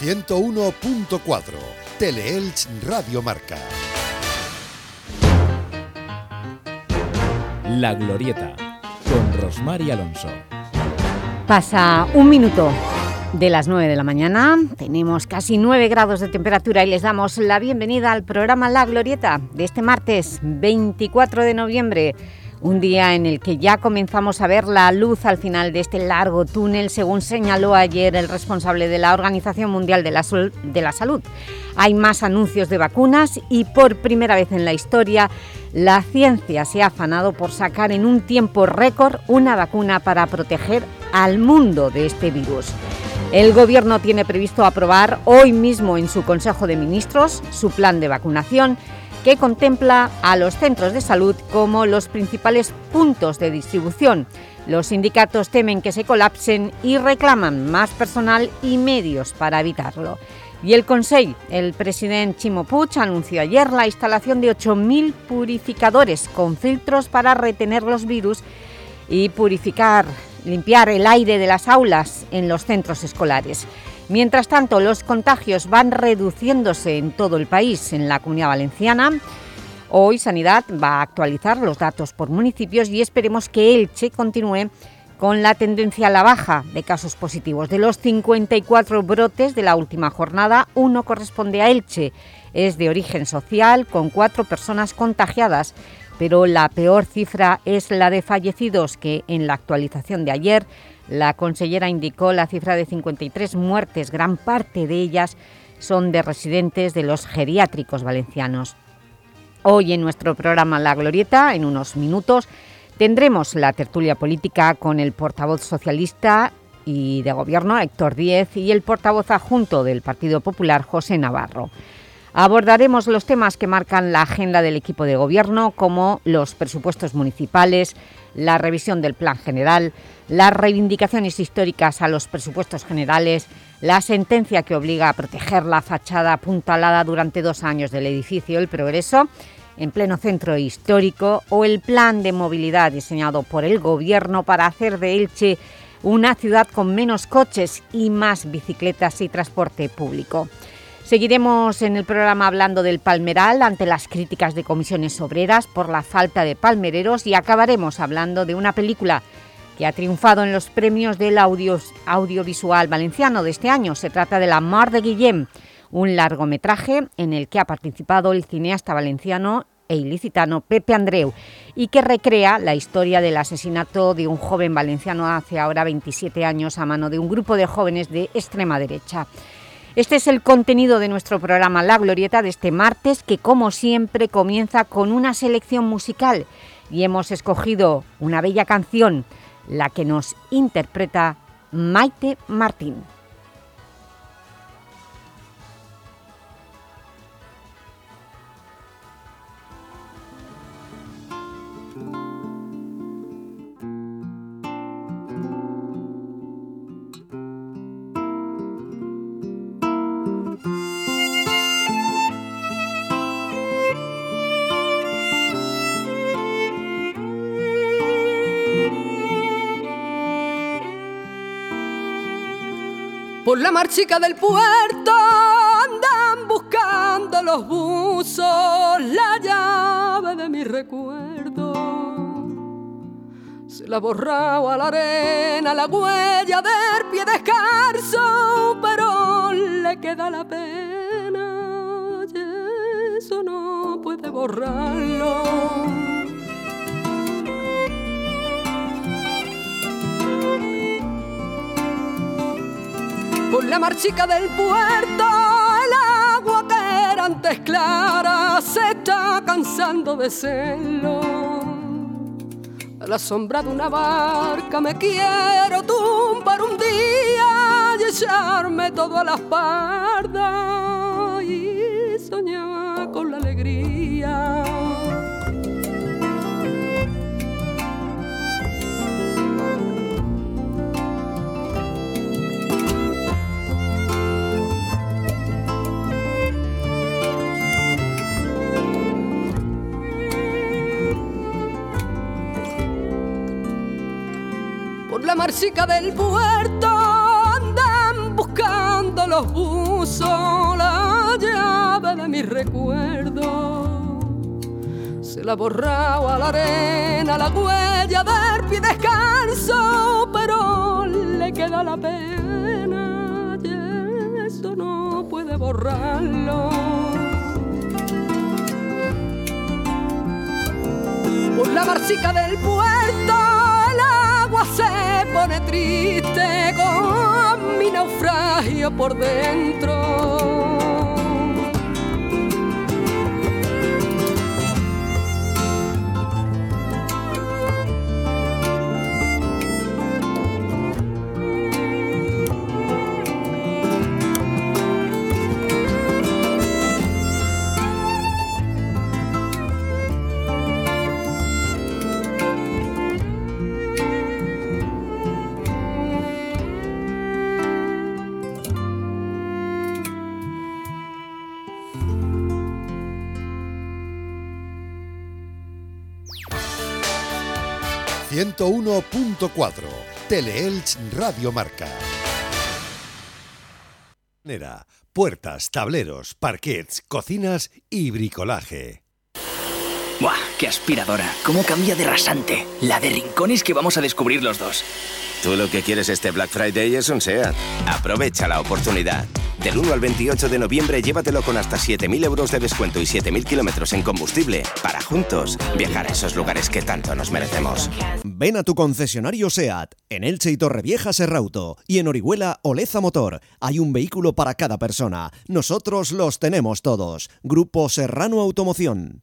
101.4, Teleelch Radio Marca. La Glorieta, con Rosmar Alonso. Pasa un minuto de las 9 de la mañana, tenemos casi 9 grados de temperatura y les damos la bienvenida al programa La Glorieta de este martes 24 de noviembre, un día en el que ya comenzamos a ver la luz al final de este largo túnel, según señaló ayer el responsable de la Organización Mundial de la, Salud. Hay más anuncios de vacunas y por primera vez en la historia la ciencia se ha afanado por sacar en un tiempo récord una vacuna para proteger al mundo de este virus. El Gobierno tiene previsto aprobar hoy mismo en su Consejo de Ministros su plan de vacunación que contempla a los centros de salud como los principales puntos de distribución. Los sindicatos temen que se colapsen y reclaman más personal y medios para evitarlo. Y el Consejo, el presidente Chimo Puig anunció ayer la instalación de 8.000 purificadores con filtros para retener los virus y purificar, limpiar el aire de las aulas en los centros escolares. Mientras tanto, los contagios van reduciéndose en todo el país. En la Comunidad Valenciana, hoy Sanidad va a actualizar los datos por municipios y esperemos que Elche continúe con la tendencia a la baja de casos positivos. De los 54 brotes de la última jornada, uno corresponde a Elche. Es de origen social, con cuatro personas contagiadas, pero la peor cifra es la de fallecidos, que en la actualización de ayer la consellera indicó la cifra de 53 muertes, gran parte de ellas son de residentes de los geriátricos valencianos. Hoy en nuestro programa La Glorieta, en unos minutos, Tendremos la tertulia política con el portavoz socialista y de Gobierno, Héctor Díez, y el portavoz adjunto del Partido Popular, José Navarro. Abordaremos los temas que marcan la agenda del equipo de Gobierno, como los presupuestos municipales, la revisión del Plan General, las reivindicaciones históricas a los presupuestos generales, la sentencia que obliga a proteger la fachada apuntalada durante dos años del edificio El Progreso en pleno centro histórico o el plan de movilidad diseñado por el Gobierno para hacer de Elche una ciudad con menos coches y más bicicletas y transporte público. Seguiremos en el programa hablando del palmeral ante las críticas de comisiones obreras por la falta de palmereros y acabaremos hablando de una película que ha triunfado en los premios del audiovisual valenciano de este año. Se trata de La Mar de Guillem, un largometraje en el que ha participado el cineasta valenciano e ilicitano Pepe Andreu y que recrea la historia del asesinato de un joven valenciano hace ahora 27 años a mano de un grupo de jóvenes de extrema derecha. Este es el contenido de nuestro programa La Glorieta de este martes que como siempre comienza con una selección musical y hemos escogido una bella canción, la que nos interpreta Maite Martín. Por la marchica del puerto andan buscando los buzos la llave de mi recuerdo. Se la ha borrado a la arena la huella del pie descalzo, pero le queda la pena eso no puede borrarlo. Por la marchica del puerto, el agua que era antes clara se está cansando de serlo. A la sombra de una barca me quiero tumbar un día y echarme todo a la espalda la marchica del puerto andan buscando los buzos, la llave de mi recuerdo. Se la ha borrado a la arena la huella del pie descanso, pero le queda la pena y eso no puede borrarlo. Por la marchica del puerto se pone triste con mi naufragio por dentro. 101.4 Teleelch Radio Marca. Puertas, tableros, parquets, cocinas y bricolaje. ¡Buah! ¡Qué aspiradora! ¿Cómo cambia de rasante? La de rincones que vamos a descubrir los dos. Tú lo que quieres este Black Friday es un SEAT. Aprovecha la oportunidad. Del 1 al 28 de noviembre llévatelo con hasta 7.000 euros de descuento y 7.000 kilómetros en combustible para juntos viajar a esos lugares que tanto nos merecemos. Ven a tu concesionario SEAT, en Elche y Torrevieja Serrauto y en Orihuela Oleza Motor. Hay un vehículo para cada persona. Nosotros los tenemos todos. Grupo Serrano Automoción.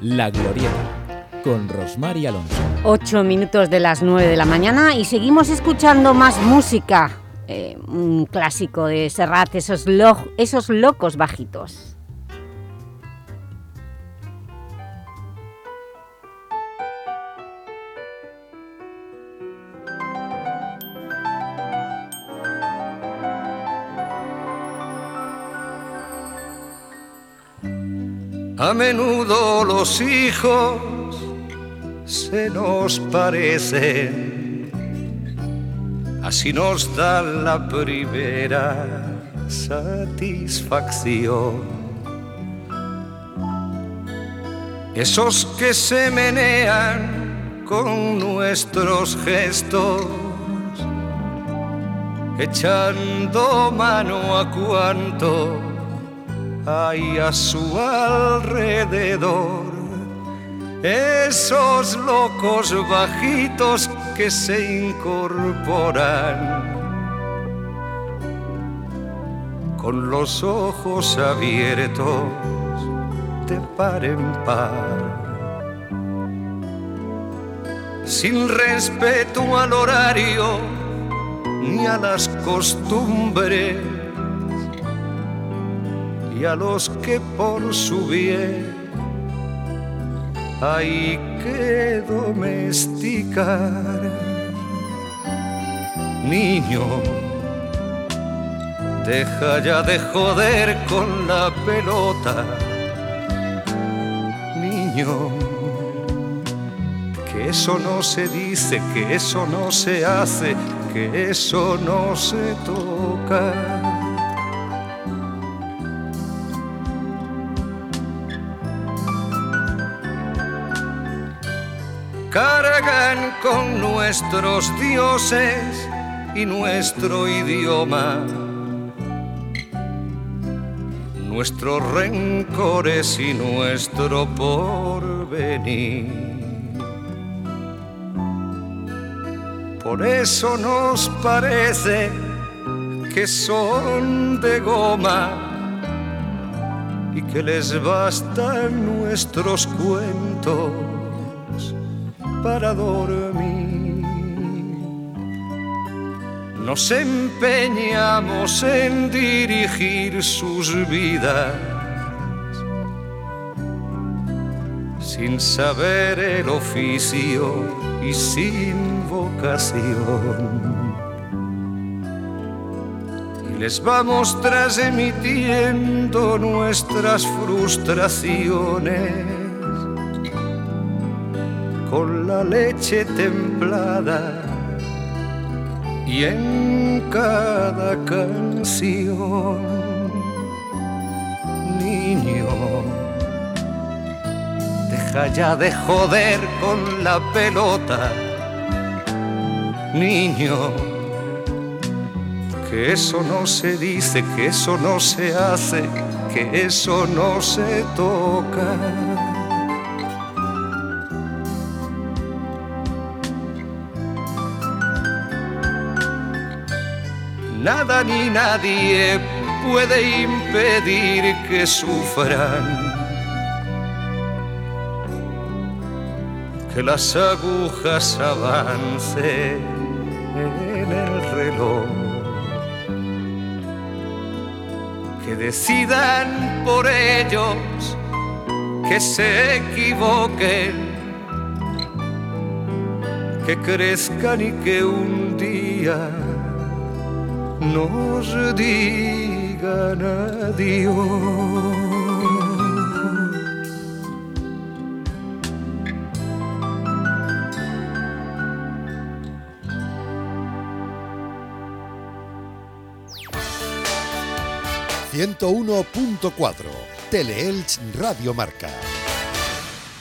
La Glorieta, con Rosmar y Alonso. Ocho minutos de las nueve de la mañana y seguimos escuchando más música. Eh, un clásico de Serrat, esos, esos locos bajitos. A menudo los hijos se nos parecen, así nos da la primera satisfacción. Esos que se menean con nuestros gestos, echando mano a cuanto hay a su alrededor. Esos locos bajitos que se incorporan con los ojos abiertos de par en par. Sin respeto al horario ni a las costumbres y a los que por su bien hay que domesticar. Niño, deja ya de joder con la pelota. Niño, que eso no se dice, que eso no se hace, que eso no se toca. Con nuestros dioses y nuestro idioma, nuestros rencores y nuestro porvenir. Por eso nos parece que son de goma y que les bastan nuestros cuentos para dormir. nos empeñamos en dirigir sus vidas sin saber el oficio y sin vocación. Y les vamos transmitiendo nuestras frustraciones con la leche templada y en cada canción, niño, deja ya de joder con la pelota, niño, que eso no se dice, que eso no se hace, que eso no se toca. Nada ni nadie puede impedir que sufran. Que las agujas avancen en el reloj. Que decidan por ellos que se equivoquen. Que crezcan y que un día nos digan adiós. ...101.4... Teleelch Radio Marca.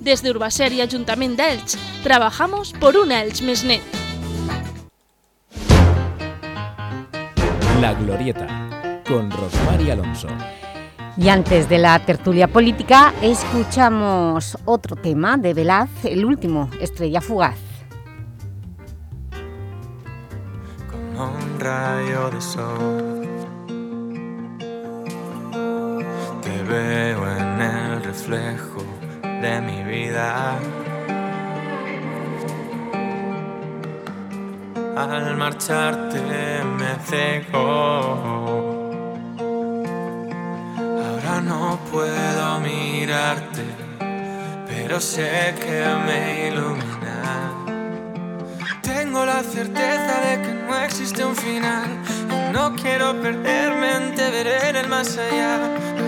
Desde Urbaser y Ayuntamiento de Elche, trabajamos por una Elche més net. La Glorieta, con Rosmar y Alonso. Y antes de la tertulia política, escuchamos otro tema de Velaz, el último, Estrella Fugaz. Como un rayo de sol Te veo en el reflejo de mi vida Al marcharte me cegó Ahora no puedo mirarte, pero sé que me ilumina. Tengo la certeza de que no existe un final. No quiero perderme en te veré en el más allá.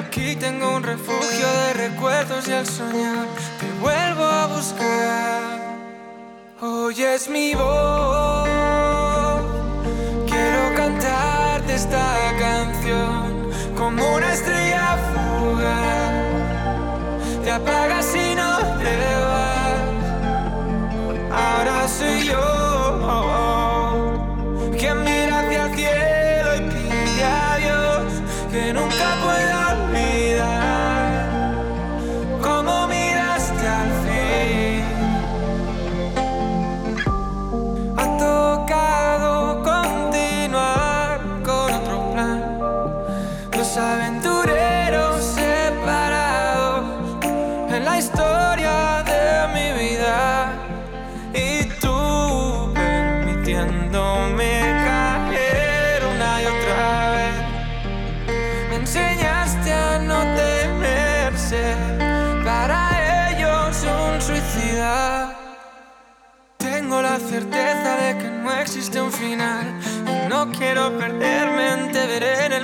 Aquí tengo un refugio de recuerdos y al soñar te vuelvo a buscar. Oyes mi voz, quiero cantarte esta canción como una estrella fugaz. Te apagas y no te vas. Ahora soy yo quien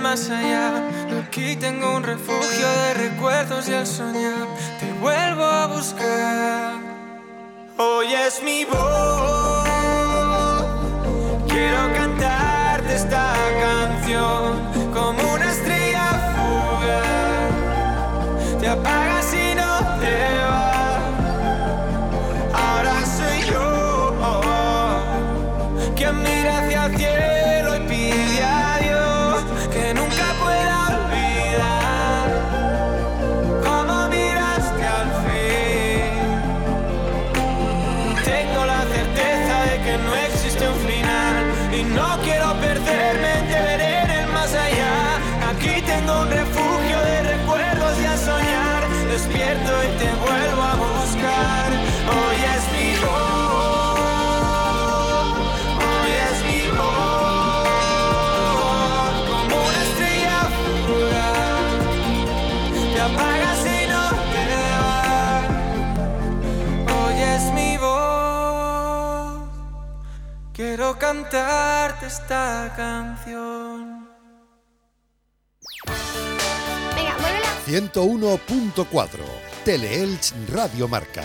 más. Aquí tengo un refugio de recuerdos y al soñar te vuelvo a buscar. Hoy es mi voz, cantarte esta canción. 101.4 Teleelch Radio Marca.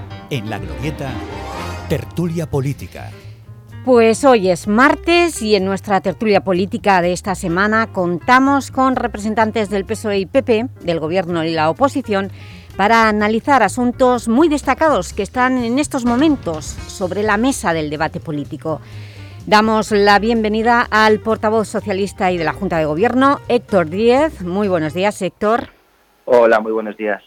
en La Glorieta, Tertulia Política. Pues hoy es martes y en nuestra tertulia política de esta semana contamos con representantes del PSOE y PP, del Gobierno y la oposición, para analizar asuntos muy destacados que están en estos momentos sobre la mesa del debate político. Damos la bienvenida al portavoz socialista y de la Junta de Gobierno, Héctor Díez. Muy buenos días, Héctor. Hola, muy buenos días.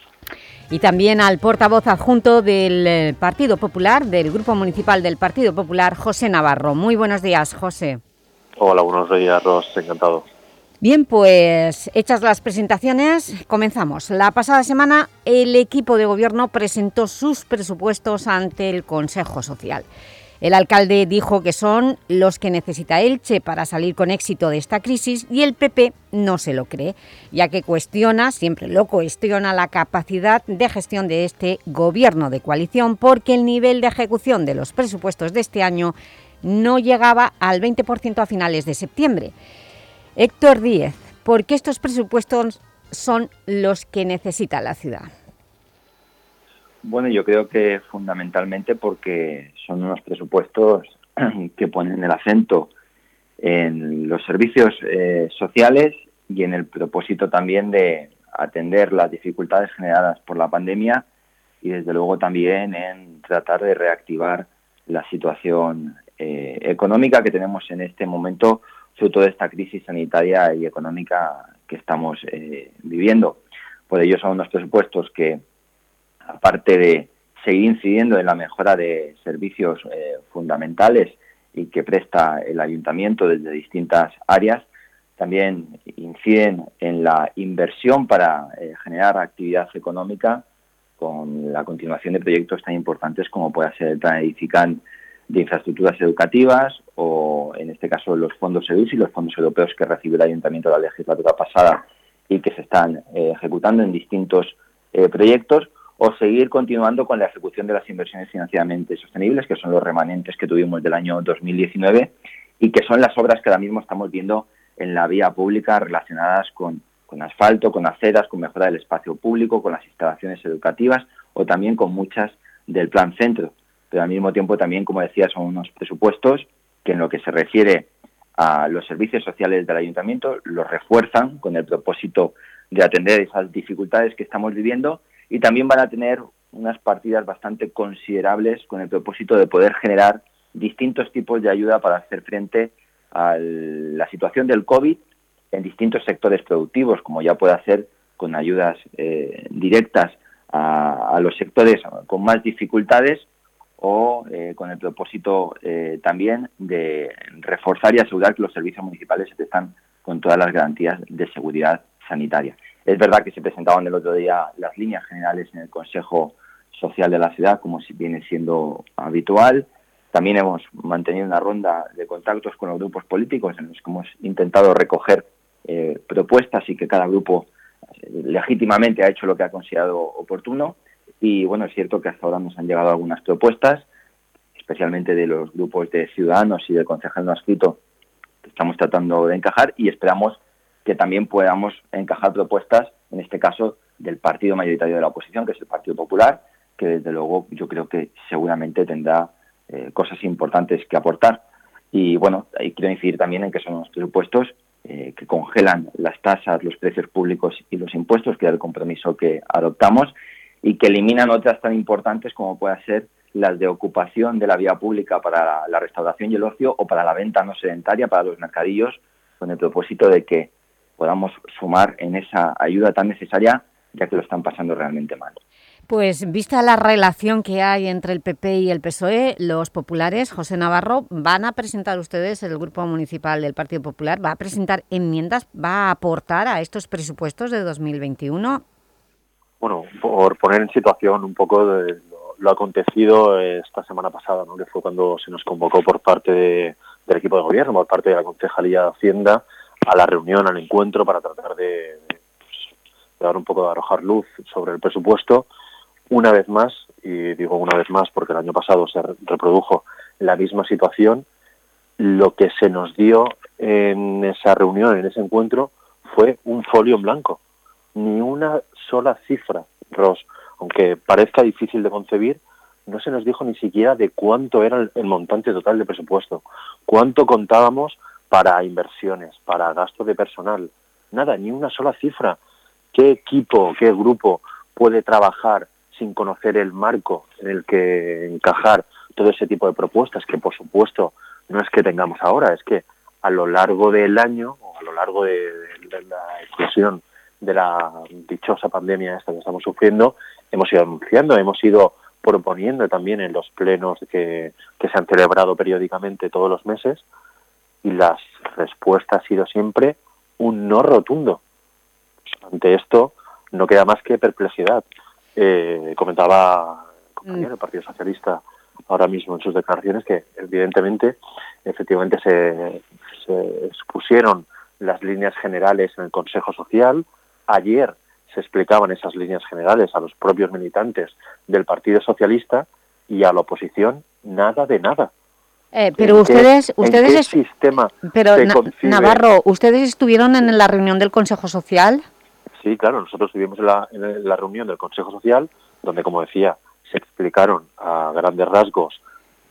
Y también al portavoz adjunto del eh, Partido Popular, del Grupo Municipal del Partido Popular, José Navarro. Muy buenos días, José. Hola, buenos días, Ros. Encantado. Bien, pues hechas las presentaciones, comenzamos. La pasada semana el equipo de gobierno presentó sus presupuestos ante el Consejo Social. El alcalde dijo que son los que necesita Elche para salir con éxito de esta crisis y el PP no se lo cree, ya que cuestiona, siempre lo cuestiona, la capacidad de gestión de este gobierno de coalición porque el nivel de ejecución de los presupuestos de este año no llegaba al 20% a finales de septiembre. Héctor Díez, ¿por qué estos presupuestos son los que necesita la ciudad? Bueno, yo creo que fundamentalmente porque son unos presupuestos que ponen el acento en los servicios eh, sociales y en el propósito también de atender las dificultades generadas por la pandemia y desde luego también en tratar de reactivar la situación eh, económica que tenemos en este momento fruto de esta crisis sanitaria y económica que estamos eh, viviendo. Por ello son unos presupuestos que aparte de seguir incidiendo en la mejora de servicios eh, fundamentales y que presta el ayuntamiento desde distintas áreas, también inciden en la inversión para eh, generar actividad económica con la continuación de proyectos tan importantes como pueda ser el plan edificante de infraestructuras educativas o, en este caso, los fondos EUS y los fondos europeos que recibió el ayuntamiento la legislatura pasada y que se están eh, ejecutando en distintos proyectos o seguir continuando con la ejecución de las inversiones financieramente sostenibles, que son los remanentes que tuvimos del año 2019 y que son las obras que ahora mismo estamos viendo en la vía pública relacionadas con, con asfalto, con aceras, con mejora del espacio público, con las instalaciones educativas o también con muchas del plan centro. Pero al mismo tiempo también, como decía, son unos presupuestos que en lo que se refiere a los servicios sociales del ayuntamiento los refuerzan con el propósito de atender esas dificultades que estamos viviendo y también van a tener unas partidas bastante considerables con el propósito de poder generar distintos tipos de ayuda para hacer frente a la situación del COVID en distintos sectores productivos, como ya puede hacer con ayudas eh, directas a, los sectores con más dificultades o eh, con el propósito eh, también de reforzar y asegurar que los servicios municipales están con todas las garantías de seguridad sanitaria. Es verdad que se presentaban el otro día las líneas generales en el Consejo Social de la ciudad, como si viene siendo habitual. También hemos mantenido una ronda de contactos con los grupos políticos en los que hemos intentado recoger eh, propuestas y que cada grupo eh, legítimamente ha hecho lo que ha considerado oportuno. Y bueno, es cierto que hasta ahora nos han llegado algunas propuestas, especialmente de los grupos de ciudadanos y del concejal no escrito, que estamos tratando de encajar y esperamos que también podamos encajar propuestas, en este caso, del partido mayoritario de la oposición, que es el Partido Popular, que desde luego yo creo que seguramente tendrá eh, cosas importantes que aportar. Y bueno, ahí quiero incidir también en que son unos presupuestos eh, que congelan las tasas, los precios públicos y los impuestos, que es el compromiso que adoptamos, y que eliminan otras tan importantes como pueda ser las de ocupación de la vía pública para la restauración y el ocio o para la venta no sedentaria, para los mercadillos, con el propósito de que podamos sumar en esa ayuda tan necesaria, ya que lo están pasando realmente mal. Pues vista la relación que hay entre el PP y el PSOE, los populares, José Navarro, van a presentar ustedes, el Grupo Municipal del Partido Popular, va a presentar enmiendas, va a aportar a estos presupuestos de 2021. Bueno, por poner en situación un poco de lo, acontecido esta semana pasada, ¿no? que fue cuando se nos convocó por parte del equipo de gobierno, por parte de la Concejalía de Hacienda, a la reunión, al encuentro, para tratar de, dar un poco de arrojar luz sobre el presupuesto. Una vez más, y digo una vez más porque el año pasado se reprodujo la misma situación, lo que se nos dio en esa reunión, en ese encuentro, fue un folio en blanco. Ni una sola cifra, Ross. Aunque parezca difícil de concebir, no se nos dijo ni siquiera de cuánto era el montante total de presupuesto, cuánto contábamos para inversiones, para gasto de personal. Nada, ni una sola cifra. ¿Qué equipo, qué grupo puede trabajar sin conocer el marco en el que encajar todo ese tipo de propuestas, que por supuesto no es que tengamos ahora, es que a lo largo del año o a lo largo de, la explosión de la dichosa pandemia esta que estamos sufriendo, hemos ido anunciando, hemos ido proponiendo también en los plenos que, que se han celebrado periódicamente todos los meses, y la respuesta ha sido siempre un no rotundo. Ante esto no queda más que perplejidad. Eh, comentaba el compañero del Partido Socialista ahora mismo en sus declaraciones que evidentemente efectivamente se, se expusieron las líneas generales en el Consejo Social. Ayer se explicaban esas líneas generales a los propios militantes del Partido Socialista y a la oposición nada de nada. Eh, pero ustedes, ustedes sistema pero Navarro, ustedes estuvieron en la reunión del Consejo Social. Sí, claro, nosotros estuvimos en la, en la reunión del Consejo Social, donde, como decía, se explicaron a grandes rasgos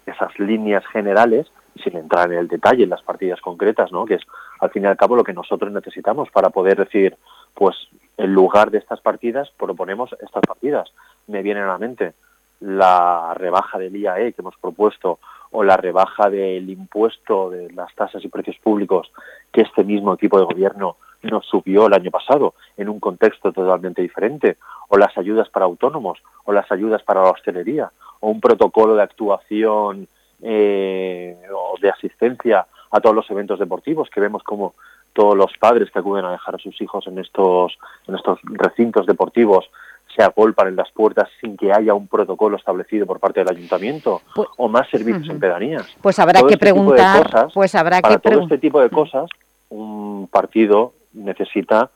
esas líneas generales, sin entrar en el detalle, en las partidas concretas, ¿no? que es al fin y al cabo lo que nosotros necesitamos para poder decir, pues en lugar de estas partidas proponemos estas partidas. Me viene a la mente la rebaja del IAE que hemos propuesto o la rebaja del impuesto de las tasas y precios públicos que este mismo equipo de gobierno nos subió el año pasado en un contexto totalmente diferente, o las ayudas para autónomos, o las ayudas para la hostelería, o un protocolo de actuación eh, o de asistencia a todos los eventos deportivos que vemos como todos los padres que acuden a dejar a sus hijos en estos, en estos recintos deportivos se agolpan en las puertas sin que haya un protocolo establecido por parte del ayuntamiento pues, o más servicios en pedanías. Pues habrá que este preguntar, pues habrá para que todo este tipo de cosas un partido necesita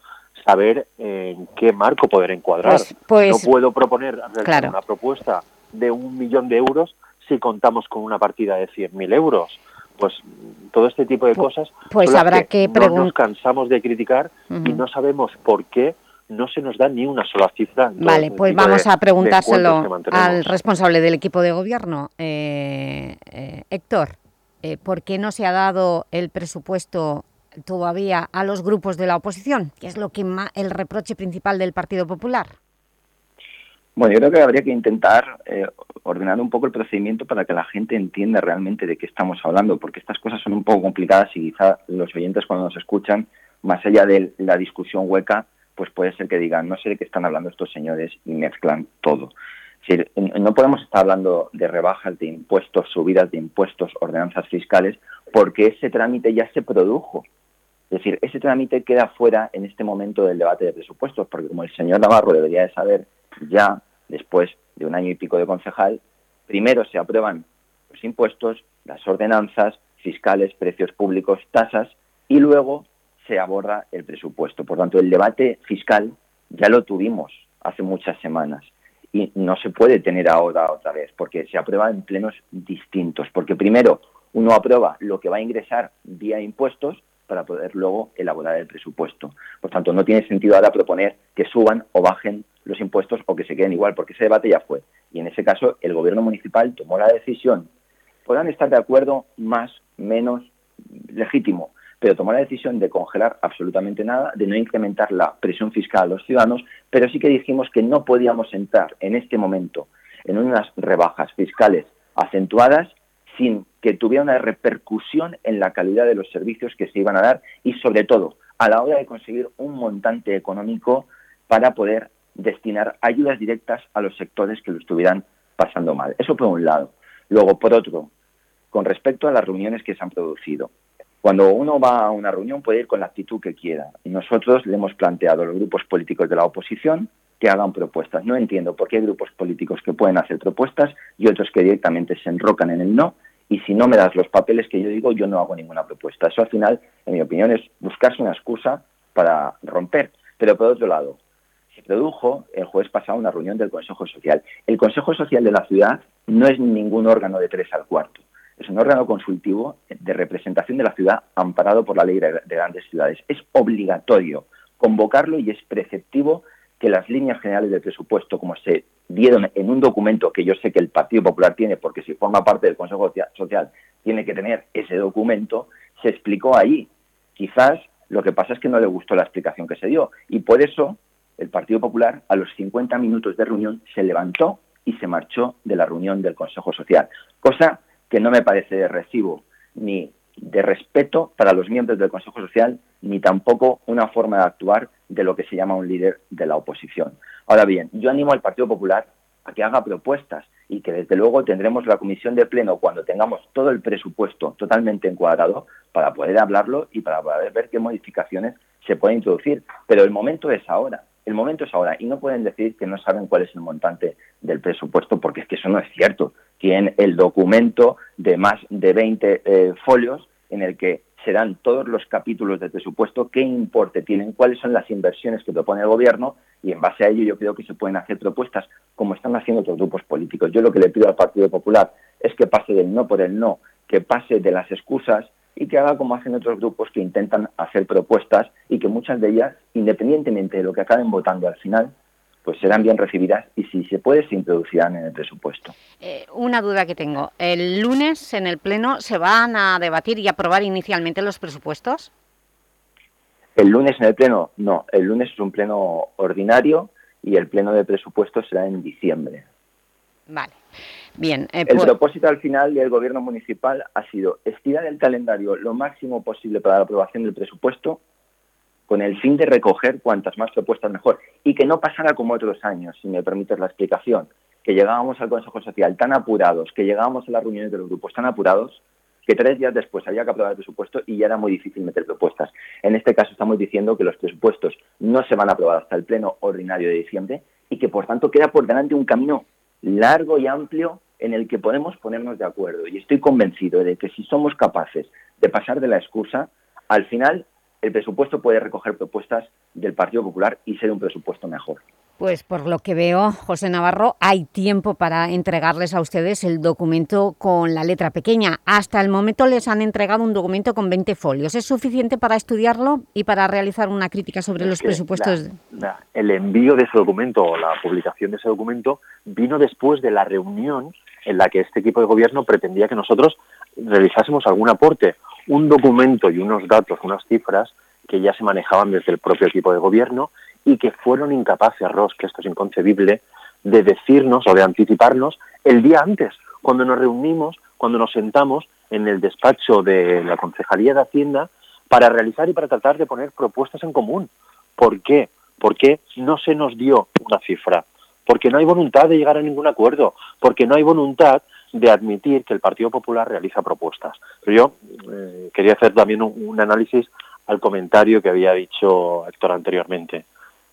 saber en qué marco poder encuadrar. Pues, pues no puedo proponer una propuesta de un millón de euros si contamos con una partida de 100.000 euros. pues todo este tipo de cosas pues habrá que, no nos cansamos de criticar y no sabemos por qué no se nos da ni una sola cifra. Vale, pues vamos a preguntárselo al responsable del equipo de gobierno, eh, eh, Héctor. Eh, ¿Por qué no se ha dado el presupuesto todavía a los grupos de la oposición? ¿Qué es lo que el reproche principal del Partido Popular? Bueno, yo creo que habría que intentar ordenar un poco el procedimiento para que la gente entienda realmente de qué estamos hablando, porque estas cosas son un poco complicadas y quizá los oyentes cuando nos escuchan, más allá de la discusión hueca, pues puede ser que digan, no sé de qué están hablando estos señores y mezclan todo. no podemos estar hablando de rebajas de impuestos, subidas de impuestos, ordenanzas fiscales, porque ese trámite ya se produjo. Es decir, ese trámite queda fuera en este momento del debate de presupuestos, porque como el señor Navarro debería de saber, ya después de un año y pico de concejal, primero se aprueban los impuestos, las ordenanzas fiscales, precios públicos, tasas, y luego se aborda el presupuesto. Por tanto, el debate fiscal ya lo tuvimos hace muchas semanas y no se puede tener ahora otra vez porque se aprueba en plenos distintos. Porque primero uno aprueba lo que va a ingresar vía impuestos para poder luego elaborar el presupuesto. Por tanto, no tiene sentido ahora proponer que suban o bajen los impuestos o que se queden igual, porque ese debate ya fue. Y en ese caso, el gobierno municipal tomó la decisión. Podrán estar de acuerdo más, menos, legítimo, pero tomó la decisión de congelar absolutamente nada, de no incrementar la presión fiscal a los ciudadanos, pero sí que dijimos que no podíamos entrar en este momento en unas rebajas fiscales acentuadas sin que tuviera una repercusión en la calidad de los servicios que se iban a dar y sobre todo a la hora de conseguir un montante económico para poder destinar ayudas directas a los sectores que lo estuvieran pasando mal. Eso por un lado. Luego, por otro, con respecto a las reuniones que se han producido, cuando uno va a una reunión puede ir con la actitud que quiera. Nosotros le hemos planteado a los grupos políticos de la oposición que hagan propuestas. No entiendo por qué hay grupos políticos que pueden hacer propuestas y otros que directamente se enrocan en el no. Y si no me das los papeles que yo digo, yo no hago ninguna propuesta. Eso al final, en mi opinión, es buscarse una excusa para romper. Pero por otro lado, se produjo el jueves pasado una reunión del Consejo Social. El Consejo Social de la ciudad no es ningún órgano de tres al cuarto es un órgano consultivo de representación de la ciudad amparado por la ley de grandes ciudades. Es obligatorio convocarlo y es preceptivo que las líneas generales del presupuesto, como se dieron en un documento que yo sé que el Partido Popular tiene, porque si forma parte del Consejo Social tiene que tener ese documento, se explicó ahí. Quizás lo que pasa es que no le gustó la explicación que se dio y por eso el Partido Popular a los 50 minutos de reunión se levantó y se marchó de la reunión del Consejo Social, cosa que no me parece de recibo ni de respeto para los miembros del Consejo Social, ni tampoco una forma de actuar de lo que se llama un líder de la oposición. Ahora bien, yo animo al Partido Popular a que haga propuestas y que desde luego tendremos la comisión de pleno cuando tengamos todo el presupuesto totalmente encuadrado para poder hablarlo y para poder ver qué modificaciones se pueden introducir. Pero el momento es ahora, el momento es ahora y no pueden decir que no saben cuál es el montante del presupuesto porque es que eso no es cierto tiene el documento de más de 20 eh, folios en el que se dan todos los capítulos del presupuesto, qué importe tienen, cuáles son las inversiones que propone el Gobierno y en base a ello yo creo que se pueden hacer propuestas como están haciendo otros grupos políticos. Yo lo que le pido al Partido Popular es que pase del no por el no, que pase de las excusas y que haga como hacen otros grupos que intentan hacer propuestas y que muchas de ellas, independientemente de lo que acaben votando al final, pues serán bien recibidas y si se puede se introducirán en el presupuesto. Eh, una duda que tengo. ¿El lunes en el Pleno se van a debatir y aprobar inicialmente los presupuestos? El lunes en el Pleno, no. El lunes es un Pleno ordinario y el Pleno de presupuestos será en diciembre. Vale. Bien, eh, el pues- propósito al final del Gobierno municipal ha sido estirar el calendario lo máximo posible para la aprobación del presupuesto con el fin de recoger cuantas más propuestas mejor y que no pasara como otros años, si me permites la explicación, que llegábamos al Consejo Social tan apurados, que llegábamos a las reuniones de los grupos tan apurados, que tres días después había que aprobar el presupuesto y ya era muy difícil meter propuestas. En este caso estamos diciendo que los presupuestos no se van a aprobar hasta el pleno ordinario de diciembre y que por tanto queda por delante un camino largo y amplio en el que podemos ponernos de acuerdo. Y estoy convencido de que si somos capaces de pasar de la excusa, al final el presupuesto puede recoger propuestas del Partido Popular y ser un presupuesto mejor. Pues por lo que veo, José Navarro, hay tiempo para entregarles a ustedes el documento con la letra pequeña. Hasta el momento les han entregado un documento con 20 folios. ¿Es suficiente para estudiarlo y para realizar una crítica sobre los presupuestos? el envío de ese documento o la publicación de ese documento vino después de la reunión en la que este equipo de gobierno pretendía que nosotros realizásemos algún aporte, un documento y unos datos, unas cifras que ya se manejaban desde el propio equipo de gobierno y que fueron incapaces, Ross, que esto es inconcebible, de decirnos o de anticiparnos el día antes, cuando nos reunimos, cuando nos sentamos en el despacho de la Concejalía de Hacienda para realizar y para tratar de poner propuestas en común. ¿Por qué? Porque no se nos dio una cifra, porque no hay voluntad de llegar a ningún acuerdo, porque no hay voluntad de admitir que el Partido Popular realiza propuestas. Pero yo eh, quería hacer también un análisis al comentario que había dicho Héctor anteriormente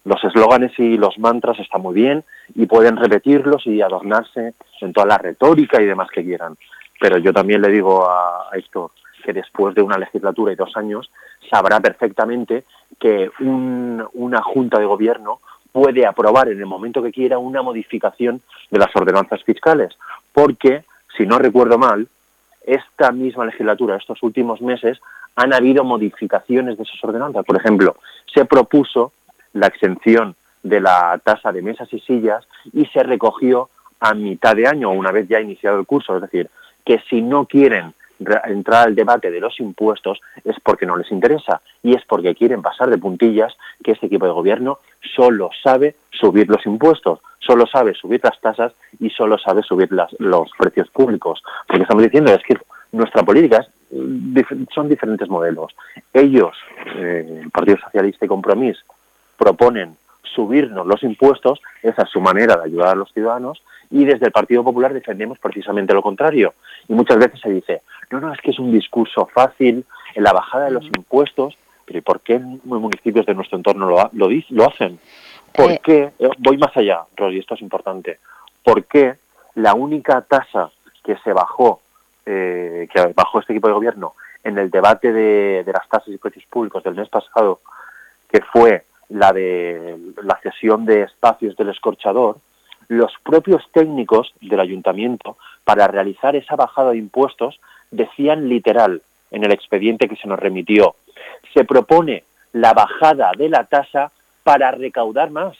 los eslóganes y los mantras están muy bien y pueden repetirlos y adornarse en toda la retórica y demás que quieran. Pero yo también le digo a Héctor que después de una legislatura y dos años sabrá perfectamente que una junta de gobierno puede aprobar en el momento que quiera una modificación de las ordenanzas fiscales, porque, si no recuerdo mal, esta misma legislatura, estos últimos meses, han habido modificaciones de esas ordenanzas. Por ejemplo, se propuso la exención de la tasa de mesas y sillas y se recogió a mitad de año, una vez ya iniciado el curso. Es decir, que si no quieren entrar al debate de los impuestos es porque no les interesa y es porque quieren pasar de puntillas que este equipo de gobierno solo sabe subir los impuestos, solo sabe subir las tasas y solo sabe subir los precios públicos. Porque estamos diciendo es que nuestra política son diferentes modelos. Ellos, eh, Partido Socialista y Compromís, proponen subirnos los impuestos, esa es su manera de ayudar a los ciudadanos, y desde el Partido Popular defendemos precisamente lo contrario. Y muchas veces se dice, no, no, es que es un discurso fácil en la bajada de los impuestos, pero ¿y por qué en municipios de nuestro entorno lo, lo, lo hacen? ¿Por eh. qué? Eh, voy más allá, Rosy, esto es importante. ¿Por qué la única tasa que se bajó, eh, que bajó este equipo de gobierno en el debate de, de las tasas y precios públicos del mes pasado, que fue la de la cesión de espacios del escorchador, los propios técnicos del ayuntamiento, para realizar esa bajada de impuestos, decían literal en el expediente que se nos remitió, se propone la bajada de la tasa para recaudar más,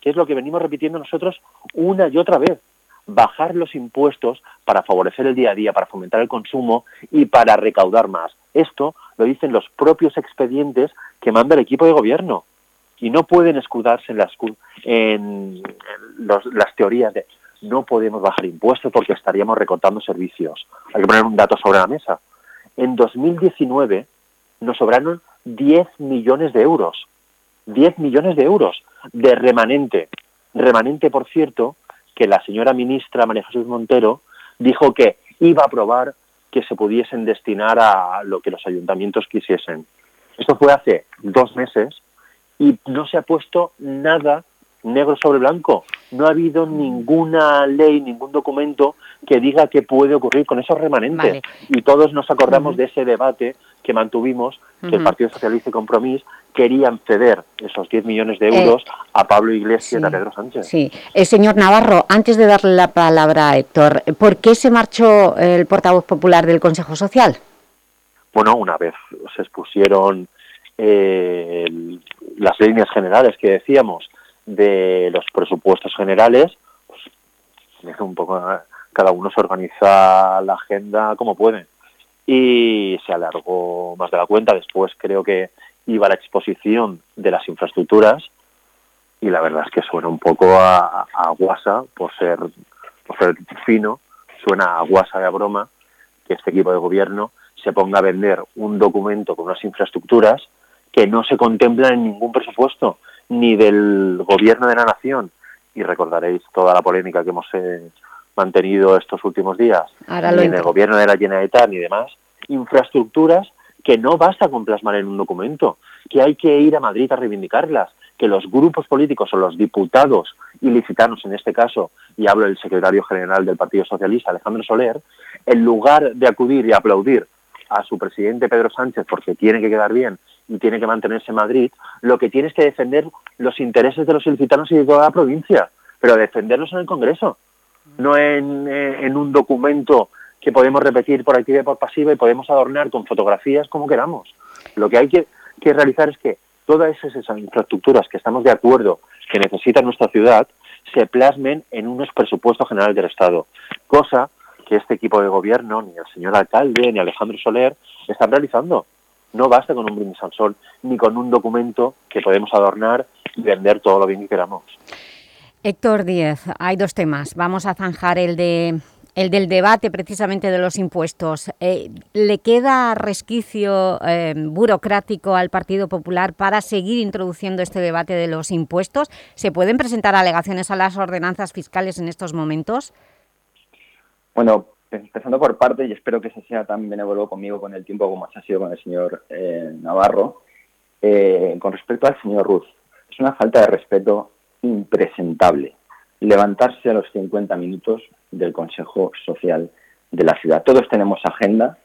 que es lo que venimos repitiendo nosotros una y otra vez, bajar los impuestos para favorecer el día a día, para fomentar el consumo y para recaudar más. Esto lo dicen los propios expedientes que manda el equipo de gobierno y no pueden escudarse en las, en las teorías de no podemos bajar impuestos porque estaríamos recortando servicios. Hay que poner un dato sobre la mesa. En 2019 nos sobraron 10 millones de euros. 10 millones de euros de remanente. Remanente, por cierto, que la señora ministra María Jesús Montero dijo que iba a aprobar que se pudiesen destinar a lo que los ayuntamientos quisiesen. Esto fue hace dos meses y no se ha puesto nada negro sobre blanco. No ha habido ninguna ley, ningún documento que diga qué puede ocurrir con esos remanentes. Y todos nos acordamos de ese debate que mantuvimos, que el Partido Socialista y Compromís querían ceder esos 10 millones de euros eh, a Pablo Iglesias y a Pedro Sánchez. Sí. Eh, señor Navarro, antes de darle la palabra a Héctor, ¿por qué se marchó el portavoz popular del Consejo Social? Bueno, una vez se expusieron eh, las líneas generales que decíamos de los presupuestos generales, pues un poco cada uno se organiza la agenda como puede. Y se alargó más de la cuenta. Después creo que iba la exposición de las infraestructuras y la verdad es que suena un poco a, a guasa, por ser, por ser fino, suena a guasa de broma que este equipo de gobierno se ponga a vender un documento con unas infraestructuras que no se contemplan en ningún presupuesto, ni del gobierno de la nación. Y recordaréis toda la polémica que hemos eh, mantenido estos últimos días, ni en el gobierno de la Generalitat ni demás, infraestructuras que no basta con plasmar en un documento, que hay que ir a Madrid a reivindicarlas, que los grupos políticos o los diputados ilicitanos en este caso, y hablo del secretario general del Partido Socialista, Alejandro Soler, en lugar de acudir y aplaudir a su presidente Pedro Sánchez porque tiene que quedar bien tiene que mantenerse en Madrid, lo que tiene es que defender los intereses de los ilicitanos y de toda la provincia, pero defenderlos en el Congreso, no en, en un documento que podemos repetir por activa y por pasiva y podemos adornar con fotografías como queramos. Lo que hay que, que realizar es que todas esas infraestructuras que estamos de acuerdo que necesita nuestra ciudad se plasmen en unos presupuestos generales del Estado, cosa que este equipo de gobierno, ni el señor alcalde, ni Alejandro Soler, están realizando. No basta con un brindis al sol, ni con un documento que podemos adornar y vender todo lo bien que queramos. Héctor Díez, hay dos temas. Vamos a zanjar el de el del debate precisamente de los impuestos. Eh, ¿Le queda resquicio eh, burocrático al Partido Popular para seguir introduciendo este debate de los impuestos? ¿Se pueden presentar alegaciones a las ordenanzas fiscales en estos momentos? Bueno, empezando por parte, y espero que se sea tan benévolo conmigo con el tiempo como ha sido con el señor eh, Navarro, eh, con respecto al señor Ruz, es una falta de respeto impresentable levantarse a los 50 minutos del Consejo Social de la ciudad. Todos tenemos agenda,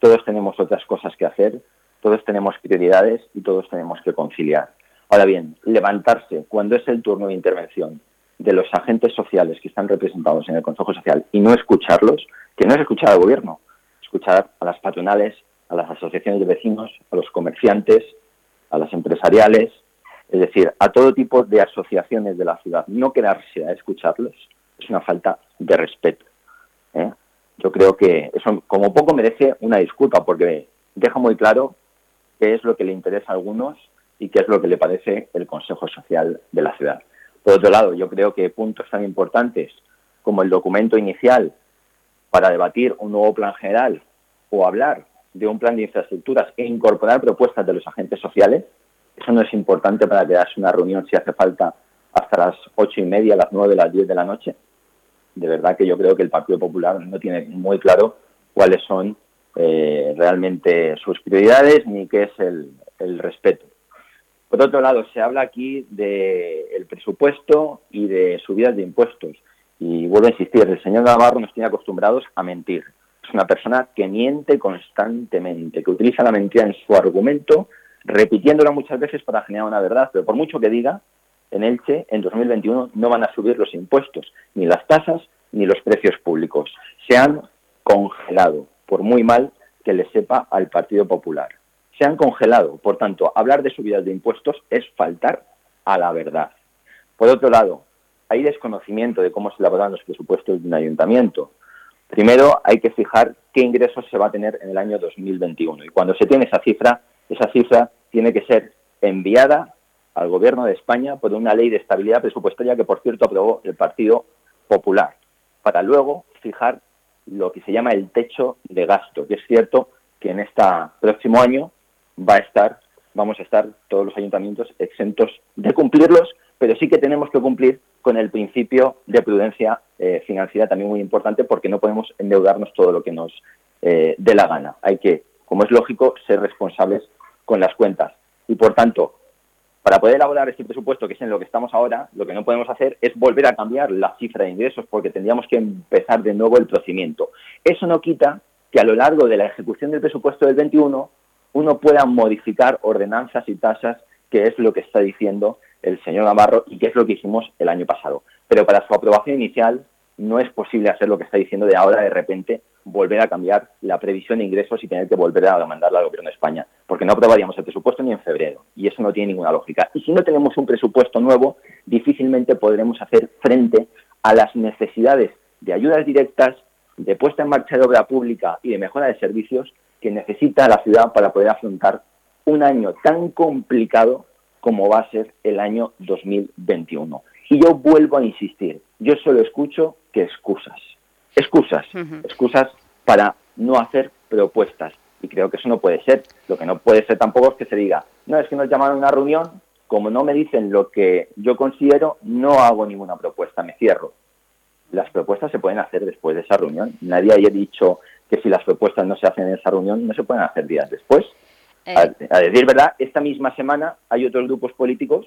todos tenemos otras cosas que hacer, todos tenemos prioridades y todos tenemos que conciliar. Ahora bien, levantarse cuando es el turno de intervención de los agentes sociales que están representados en el Consejo Social y no escucharlos, que no es escuchar al gobierno, escuchar a las patronales, a las asociaciones de vecinos, a los comerciantes, a las empresariales, es decir, a todo tipo de asociaciones de la ciudad, no quedarse a escucharlos es una falta de respeto. ¿eh? Yo creo que eso como poco merece una disculpa porque deja muy claro qué es lo que le interesa a algunos y qué es lo que le parece el Consejo Social de la ciudad. Por otro lado, yo creo que puntos tan importantes como el documento inicial para debatir un nuevo plan general o hablar de un plan de infraestructuras e incorporar propuestas de los agentes sociales, eso no es importante para quedarse una reunión si hace falta hasta las ocho y media, las nueve, las diez de la noche. De verdad que yo creo que el Partido Popular no tiene muy claro cuáles son eh, realmente sus prioridades ni qué es el, el respeto. Por otro lado, se habla aquí del presupuesto y de subidas de impuestos. Y vuelvo a insistir, el señor Navarro nos tiene acostumbrados a mentir. Es una persona que miente constantemente, que utiliza la mentira en su argumento, repitiéndola muchas veces para generar una verdad. Pero por mucho que diga, en Elche, en 2021, no van a subir los impuestos, ni las tasas, ni los precios públicos. Se han congelado, por muy mal que le sepa al Partido Popular se han congelado. Por tanto, hablar de subidas de impuestos es faltar a la verdad. Por otro lado, hay desconocimiento de cómo se elaboran los presupuestos de un ayuntamiento. Primero, hay que fijar qué ingresos se va a tener en el año 2021. Y cuando se tiene esa cifra, esa cifra tiene que ser enviada al Gobierno de España por una ley de estabilidad presupuestaria que, por cierto, aprobó el Partido Popular, para luego fijar lo que se llama el techo de gasto, que es cierto que en este próximo año va a estar, vamos a estar todos los ayuntamientos exentos de cumplirlos, pero sí que tenemos que cumplir con el principio de prudencia eh, financiera también muy importante porque no podemos endeudarnos todo lo que nos eh, dé la gana. Hay que, como es lógico, ser responsables con las cuentas. Y por tanto, para poder elaborar este presupuesto, que es en lo que estamos ahora, lo que no podemos hacer es volver a cambiar la cifra de ingresos porque tendríamos que empezar de nuevo el procedimiento. Eso no quita que a lo largo de la ejecución del presupuesto del 21 uno pueda modificar ordenanzas y tasas, que es lo que está diciendo el señor Navarro y que es lo que hicimos el año pasado. Pero para su aprobación inicial no es posible hacer lo que está diciendo de ahora de repente volver a cambiar la previsión de ingresos y tener que volver a demandarla al Gobierno de España, porque no aprobaríamos el presupuesto ni en febrero, y eso no tiene ninguna lógica. Y si no tenemos un presupuesto nuevo, difícilmente podremos hacer frente a las necesidades de ayudas directas, de puesta en marcha de obra pública y de mejora de servicios que necesita la ciudad para poder afrontar un año tan complicado como va a ser el año 2021. Y yo vuelvo a insistir, yo solo escucho que excusas, excusas, excusas para no hacer propuestas. Y creo que eso no puede ser. Lo que no puede ser tampoco es que se diga, no, es que nos llamaron a una reunión, como no me dicen lo que yo considero, no hago ninguna propuesta, me cierro. Las propuestas se pueden hacer después de esa reunión. Nadie haya dicho que si las propuestas no se hacen en esa reunión, no se pueden hacer días después. Eh. A, decir verdad, esta misma semana hay otros grupos políticos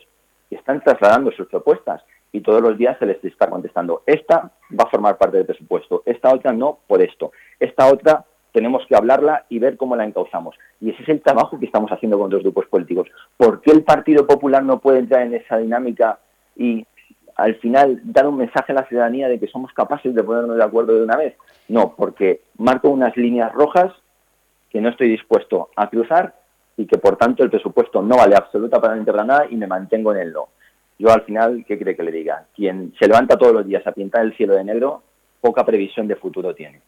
que están trasladando sus propuestas y todos los días se les está contestando, esta va a formar parte del presupuesto, esta otra no por esto, esta otra tenemos que hablarla y ver cómo la encauzamos. Y ese es el trabajo que estamos haciendo con los grupos políticos. ¿Por qué el Partido Popular no puede entrar en esa dinámica y al final dar un mensaje a la ciudadanía de que somos capaces de ponernos de acuerdo de una vez? No, porque marco unas líneas rojas que no estoy dispuesto a cruzar y que por tanto el presupuesto no vale absolutamente para nada y me mantengo en el no. Yo al final, ¿qué cree que le diga? Quien se levanta todos los días a pintar el cielo de negro, poca previsión de futuro tiene.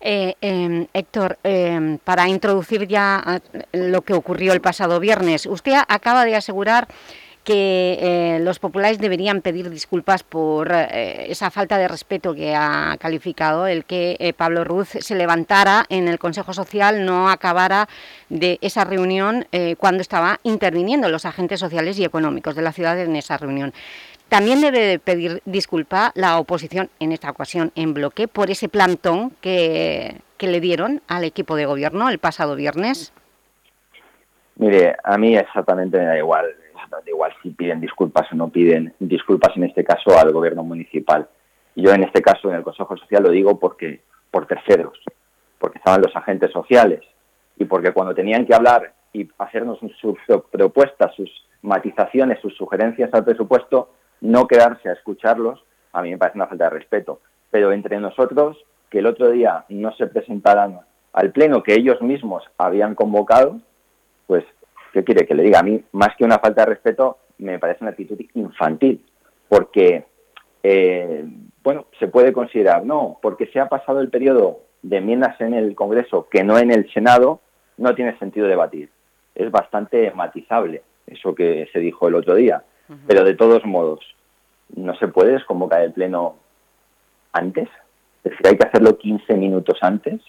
Eh, em, Héctor, em, para introducir ya eh, lo que ocurrió el pasado viernes, usted acaba de asegurar que eh, los populares deberían pedir disculpas por eh, esa falta de respeto que ha calificado el que eh, Pablo Ruz se levantara en el Consejo Social, no acabara de esa reunión cuando estaba interviniendo los agentes sociales y económicos de la ciudad en esa reunión. También debe pedir disculpa la oposición, en esta ocasión en bloque, por ese plantón que, que le dieron al equipo de gobierno el pasado viernes. Mire, a mí exactamente me da igual da igual si piden disculpas o no piden disculpas, en este caso al gobierno municipal. Yo en este caso en el Consejo Social lo digo porque por terceros, porque estaban los agentes sociales y porque cuando tenían que hablar y hacernos sus propuestas, sus matizaciones, sus sugerencias al presupuesto, no quedarse a escucharlos, a mí me parece una falta de respeto. Pero entre nosotros, que el otro día no se presentaran al Pleno que ellos mismos habían convocado, pues ¿qué quiere que le diga? A mí, más que una falta de respeto, me parece una actitud infantil, porque, eh, bueno, se puede considerar, no, porque se ha pasado el periodo de enmiendas en el Congreso que no en el Senado, no tiene sentido debatir. Es bastante matizable eso que se dijo el otro día. Pero de todos modos, no se puede desconvocar el Pleno antes. Es decir, hay que hacerlo 15 minutos antes,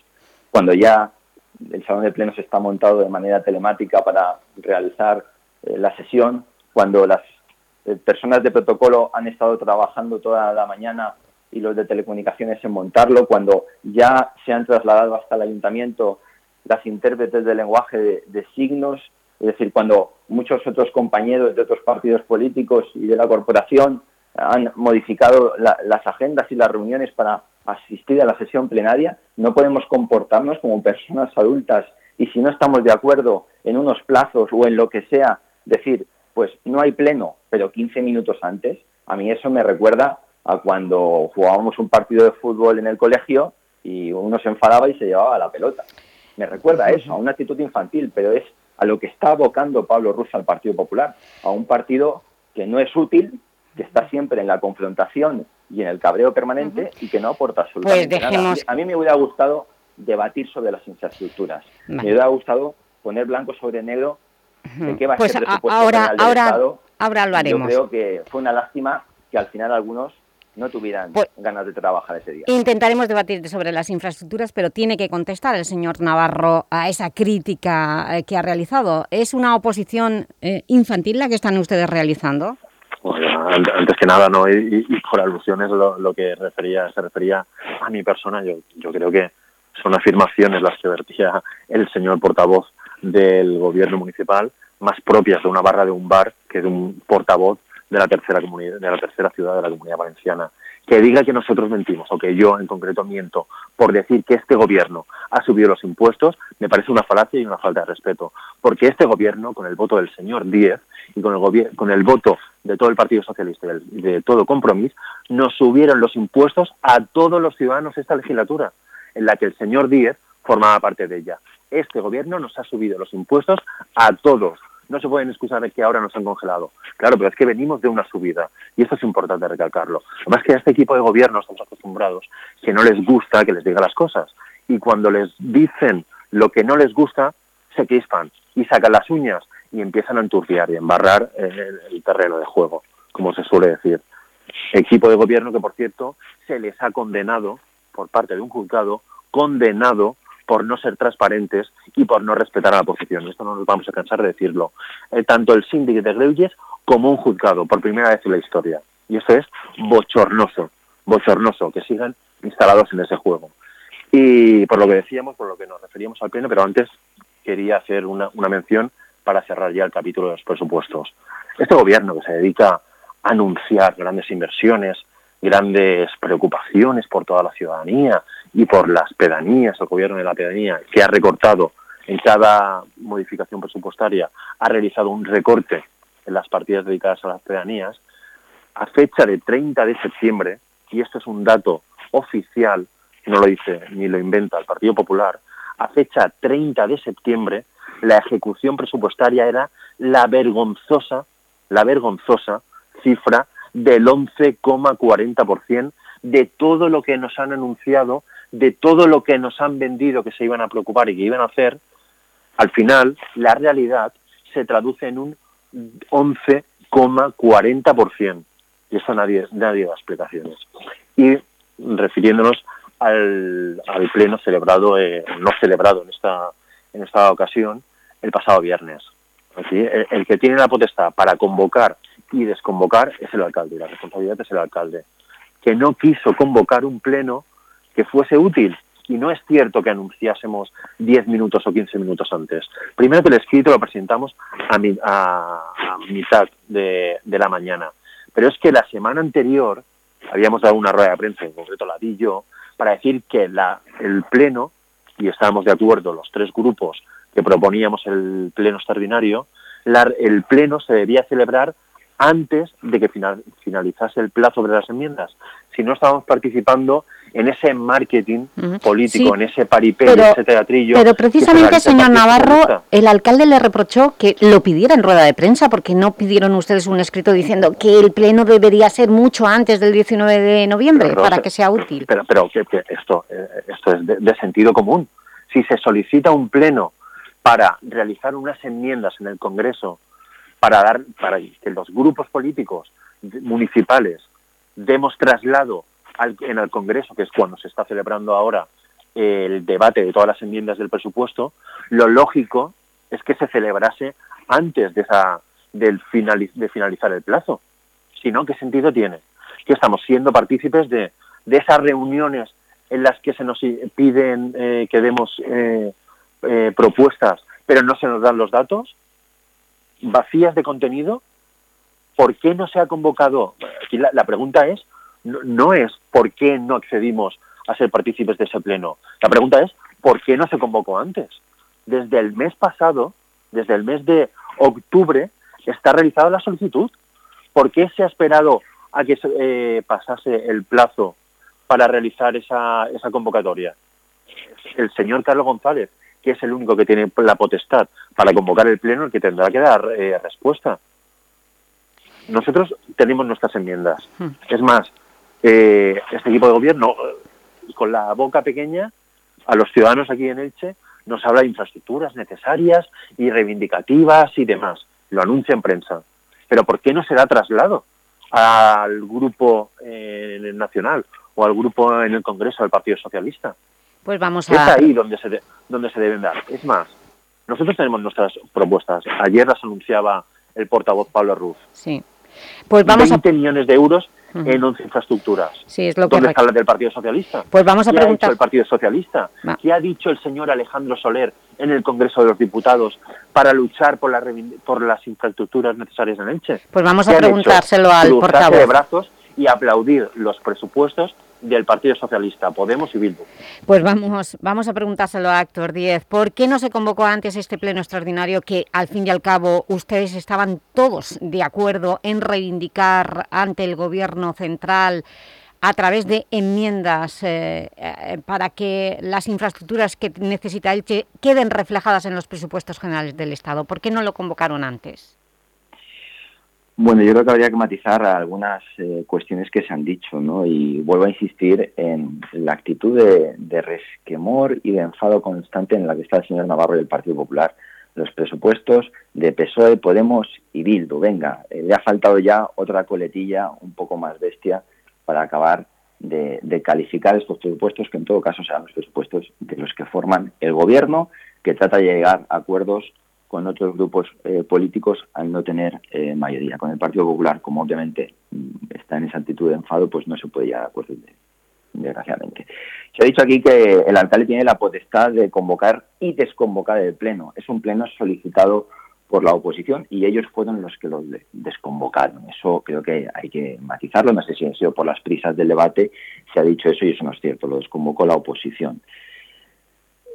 cuando ya el salón de plenos está montado de manera telemática para realizar eh, la sesión, cuando las eh, personas de protocolo han estado trabajando toda la mañana y los de telecomunicaciones en montarlo, cuando ya se han trasladado hasta el ayuntamiento las intérpretes de lenguaje de, signos, es decir, cuando muchos otros compañeros de otros partidos políticos y de la corporación han modificado las agendas y las reuniones para asistir a la sesión plenaria, no podemos comportarnos como personas adultas y si no estamos de acuerdo en unos plazos o en lo que sea, decir, pues no hay pleno, pero 15 minutos antes, a mí eso me recuerda a cuando jugábamos un partido de fútbol en el colegio y uno se enfadaba y se llevaba la pelota. Me recuerda a eso, a una actitud infantil, pero es a lo que está abocando Pablo Russo al Partido Popular, a un partido que no es útil, que está siempre en la confrontación y en el cabreo permanente y que no aporta absolutamente pues nada. A mí me hubiera gustado debatir sobre las infraestructuras. Me hubiera gustado poner blanco sobre negro de qué va a pues ser el presupuesto ahora, ahora, ahora lo haremos. Yo creo que fue una lástima que al final algunos no tuvieran pues ganas de trabajar ese día. Intentaremos debatir sobre las infraestructuras, pero tiene que contestar el señor Navarro a esa crítica eh, que ha realizado. ¿Es una oposición eh, infantil la que están ustedes realizando? Antes que nada, ¿no? Y, por alusiones lo, que refería, se refería a mi persona, yo, yo creo que son afirmaciones las que vertía el señor portavoz del gobierno municipal, más propias de una barra de un bar que de un portavoz de la tercera comunidad, de la tercera ciudad de la comunidad valenciana que diga que nosotros mentimos o que yo en concreto miento por decir que este gobierno ha subido los impuestos, me parece una falacia y una falta de respeto. Porque este gobierno, con el voto del señor Díez y con el, con el voto de todo el Partido Socialista y de todo compromiso, nos subieron los impuestos a todos los ciudadanos esta legislatura, en la que el señor Díez formaba parte de ella. Este gobierno nos ha subido los impuestos a todos no se pueden excusar de que ahora nos han congelado. Claro, pero es que venimos de una subida y esto es importante recalcarlo. Además que a este equipo de gobierno estamos acostumbrados que no les gusta que les diga las cosas y cuando les dicen lo que no les gusta, se crispan y sacan las uñas y empiezan a enturbiar y embarrar el, el terreno de juego, como se suele decir. Equipo de gobierno que, por cierto, se les ha condenado por parte de un juzgado, condenado por no ser transparentes y por no respetar a la oposición. Esto no nos vamos a cansar de decirlo. Eh, tanto el síndic de Greuges como un juzgado, por primera vez en la historia. Y esto es bochornoso, bochornoso, que sigan instalados en ese juego. Y por lo que decíamos, por lo que nos referíamos al pleno, pero antes quería hacer una mención para cerrar ya el capítulo de los presupuestos. Este gobierno que se dedica a anunciar grandes inversiones, grandes preocupaciones por toda la ciudadanía y por las pedanías, el gobierno de la pedanía, que ha recortado en cada modificación presupuestaria, ha realizado un recorte en las partidas dedicadas a las pedanías, a fecha de 30 de septiembre, y esto es un dato oficial, no lo dice ni lo inventa el Partido Popular, a fecha 30 de septiembre, la ejecución presupuestaria era la vergonzosa, la vergonzosa cifra del 11,40% de todo lo que nos han anunciado, de todo lo que nos han vendido que se iban a preocupar y que iban a hacer, al final la realidad se traduce en un 11,40%. Y eso nadie, nadie da explicaciones. Y refiriéndonos al, pleno celebrado, eh, no celebrado en esta, en esta ocasión, el pasado viernes. El, que tiene la potestad para convocar y desconvocar es el alcalde, y la responsabilidad es el alcalde, que no quiso convocar un pleno que fuese útil. Y no es cierto que anunciásemos 10 minutos o 15 minutos antes. Primero que el escrito lo presentamos a, a, mitad de, de, la mañana. Pero es que la semana anterior habíamos dado una rueda de prensa, en concreto la di yo, para decir que la, el pleno, y estábamos de acuerdo los tres grupos que proponíamos el pleno extraordinario, el pleno se debía celebrar antes de que finalizase el plazo de las enmiendas. Si no estábamos participando en ese marketing político, en ese paripé, en ese teatrillo. Pero precisamente, señor Navarro, el alcalde le reprochó que lo pidiera en rueda de prensa, porque no pidieron ustedes un escrito diciendo que el pleno debería ser mucho antes del 19 de noviembre para que sea útil. Pero, pero que, esto, eh, esto es de sentido común. Si se solicita un pleno para realizar unas enmiendas en el Congreso para dar para que los grupos políticos municipales demos traslado en el Congreso, que es cuando se está celebrando ahora el debate de todas las enmiendas del presupuesto, lo lógico es que se celebrase antes de esa del de finalizar el plazo. Si no, ¿qué sentido tiene? Que estamos siendo partícipes de, de esas reuniones en las que se nos piden eh, que demos eh, eh, propuestas, pero no se nos dan los datos, vacías de contenido, ¿por qué no se ha convocado? Aquí la, pregunta es, no, es por qué no accedimos a ser partícipes de ese pleno. La pregunta es, ¿por qué no se convocó antes? Desde el mes pasado, desde el mes de octubre, está realizada la solicitud. ¿Por qué se ha esperado a que eh, pasase el plazo para realizar esa, esa convocatoria? El señor Carlos González que es el único que tiene la potestad para convocar el Pleno, el que tendrá que dar eh, respuesta. Nosotros tenemos nuestras enmiendas. Hmm. Es más, eh, este equipo de gobierno, eh, con la boca pequeña, a los ciudadanos aquí en Elche, nos habla de infraestructuras necesarias y reivindicativas y demás. Lo anuncia en prensa. Pero ¿por qué no se da traslado al grupo nacional o al grupo en el Congreso del Partido Socialista? Pues vamos a... Es ahí donde se, donde se deben dar. Es más, nosotros tenemos nuestras propuestas. Ayer las anunciaba el portavoz Pablo Ruz. Sí. Pues vamos 20 millones de euros en 11 infraestructuras. Sí, es lo ¿Dónde está la del Partido Socialista? Pues vamos a ¿Qué preguntar... ha dicho el Partido Socialista? ¿Qué ha dicho el señor Alejandro Soler en el Congreso de los Diputados para luchar por, la, por las infraestructuras necesarias en Elche? Pues vamos a preguntárselo al portavoz. de brazos y aplaudir los presupuestos del Partido Socialista, Podemos y Bildu. Pues vamos, vamos a preguntárselo a Actor 10. ¿Por qué no se convocó antes este pleno extraordinario que, al fin y al cabo, ustedes estaban todos de acuerdo en reivindicar ante el Gobierno central a través de enmiendas eh, eh, para que las infraestructuras que necesita Elche queden reflejadas en los presupuestos generales del Estado? ¿Por qué no lo convocaron antes? Bueno, yo creo que habría que matizar algunas eh, cuestiones que se han dicho, ¿no? Y vuelvo a insistir en la actitud de, resquemor y de enfado constante en la que está el señor Navarro y el Partido Popular. Los presupuestos de PSOE, Podemos y Bildu. Venga, eh, le ha faltado ya otra coletilla un poco más bestia para acabar de, calificar estos presupuestos, que en todo caso serán los presupuestos de los que forman el Gobierno, que trata de llegar a acuerdos con otros grupos eh, políticos al no tener eh, mayoría. Con el Partido Popular, como obviamente mm, está en esa actitud de enfado, pues no se puede llegar a acuerdos, desgraciadamente. Se ha dicho aquí que el alcalde tiene la potestad de convocar y desconvocar el pleno. Es un pleno solicitado por la oposición y ellos fueron los que lo desconvocaron. Eso creo que hay que matizarlo. No sé si ha sido por las prisas del debate, se ha dicho eso y eso no es cierto, lo desconvocó la oposición.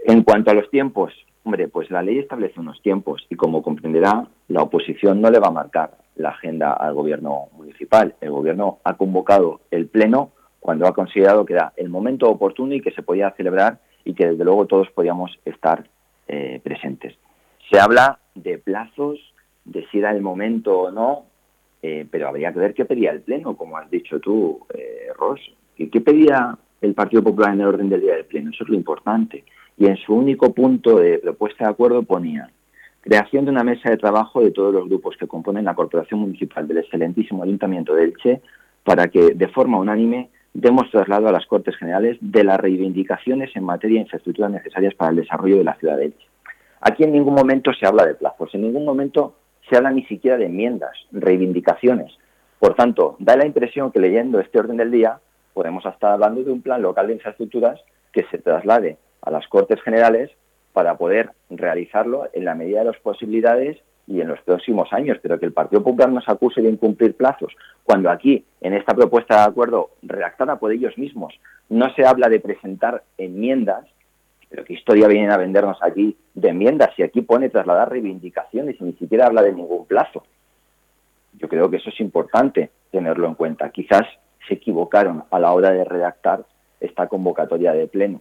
En cuanto a los tiempos, hombre, pues la ley establece unos tiempos y como comprenderá, la oposición no le va a marcar la agenda al gobierno municipal. El gobierno ha convocado el pleno cuando ha considerado que era el momento oportuno y que se podía celebrar y que desde luego todos podíamos estar eh, presentes. Se habla de plazos, de si era el momento o no, eh, pero habría que ver qué pedía el Pleno, como has dicho tú, eh, Ross. ¿Qué pedía el Partido Popular en el orden del día del Pleno? Eso es lo importante. Y en su único punto de propuesta de acuerdo ponía creación de una mesa de trabajo de todos los grupos que componen la Corporación Municipal del excelentísimo Ayuntamiento de Elche para que, de forma unánime, demos traslado a las Cortes Generales de las reivindicaciones en materia de infraestructuras necesarias para el desarrollo de la ciudad de Elche. Aquí en ningún momento se habla de plazos, en ningún momento se habla ni siquiera de enmiendas, reivindicaciones. Por tanto, da la impresión que leyendo este orden del día podemos estar hablando de un plan local de infraestructuras que se traslade a las Cortes Generales para poder realizarlo en la medida de las posibilidades y en los próximos años, pero que el Partido Popular nos acuse de incumplir plazos, cuando aquí, en esta propuesta de acuerdo redactada por ellos mismos, no se habla de presentar enmiendas, pero qué historia vienen a vendernos aquí de enmiendas, si aquí pone trasladar reivindicaciones y ni siquiera habla de ningún plazo. Yo creo que eso es importante tenerlo en cuenta. Quizás se equivocaron a la hora de redactar esta convocatoria de pleno.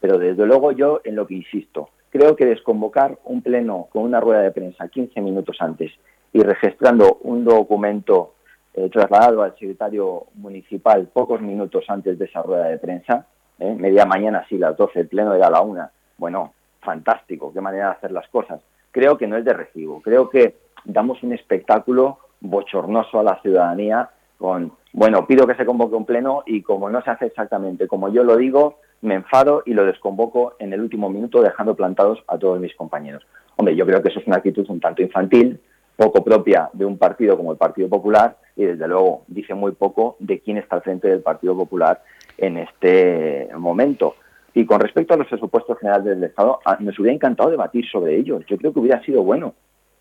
Pero desde luego yo en lo que insisto, creo que desconvocar un pleno con una rueda de prensa 15 minutos antes y registrando un documento eh, trasladado al secretario municipal pocos minutos antes de esa rueda de prensa, ¿eh? media mañana, sí, las 12, el pleno era a la una. Bueno, fantástico, qué manera de hacer las cosas. Creo que no es de recibo, creo que damos un espectáculo bochornoso a la ciudadanía con, bueno, pido que se convoque un pleno y como no se hace exactamente como yo lo digo, me enfado y lo desconvoco en el último minuto dejando plantados a todos mis compañeros. Hombre, yo creo que eso es una actitud un tanto infantil, poco propia de un partido como el Partido Popular y desde luego dice muy poco de quién está al frente del Partido Popular en este momento. Y con respecto a los presupuestos generales del Estado, nos hubiera encantado debatir sobre ellos. Yo creo que hubiera sido bueno.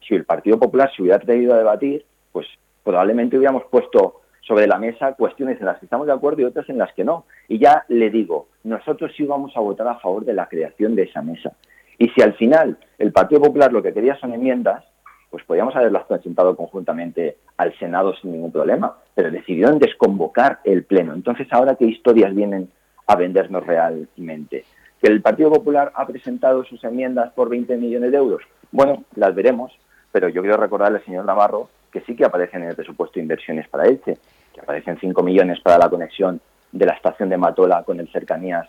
Si el Partido Popular se hubiera atrevido a debatir, pues probablemente hubiéramos puesto sobre la mesa cuestiones en las que estamos de acuerdo y otras en las que no. Y ya le digo, nosotros sí vamos a votar a favor de la creación de esa mesa. Y si al final el Partido Popular lo que quería son enmiendas, pues podríamos haberlas presentado conjuntamente al Senado sin ningún problema, pero decidieron desconvocar el Pleno. Entonces, ¿ahora qué historias vienen a vendernos realmente? ¿Que el Partido Popular ha presentado sus enmiendas por 20 millones de euros? Bueno, las veremos, pero yo quiero recordarle al señor Navarro que sí que aparecen en el presupuesto de inversiones para Elche, que aparecen 5 millones para la conexión de la estación de Matola con el cercanías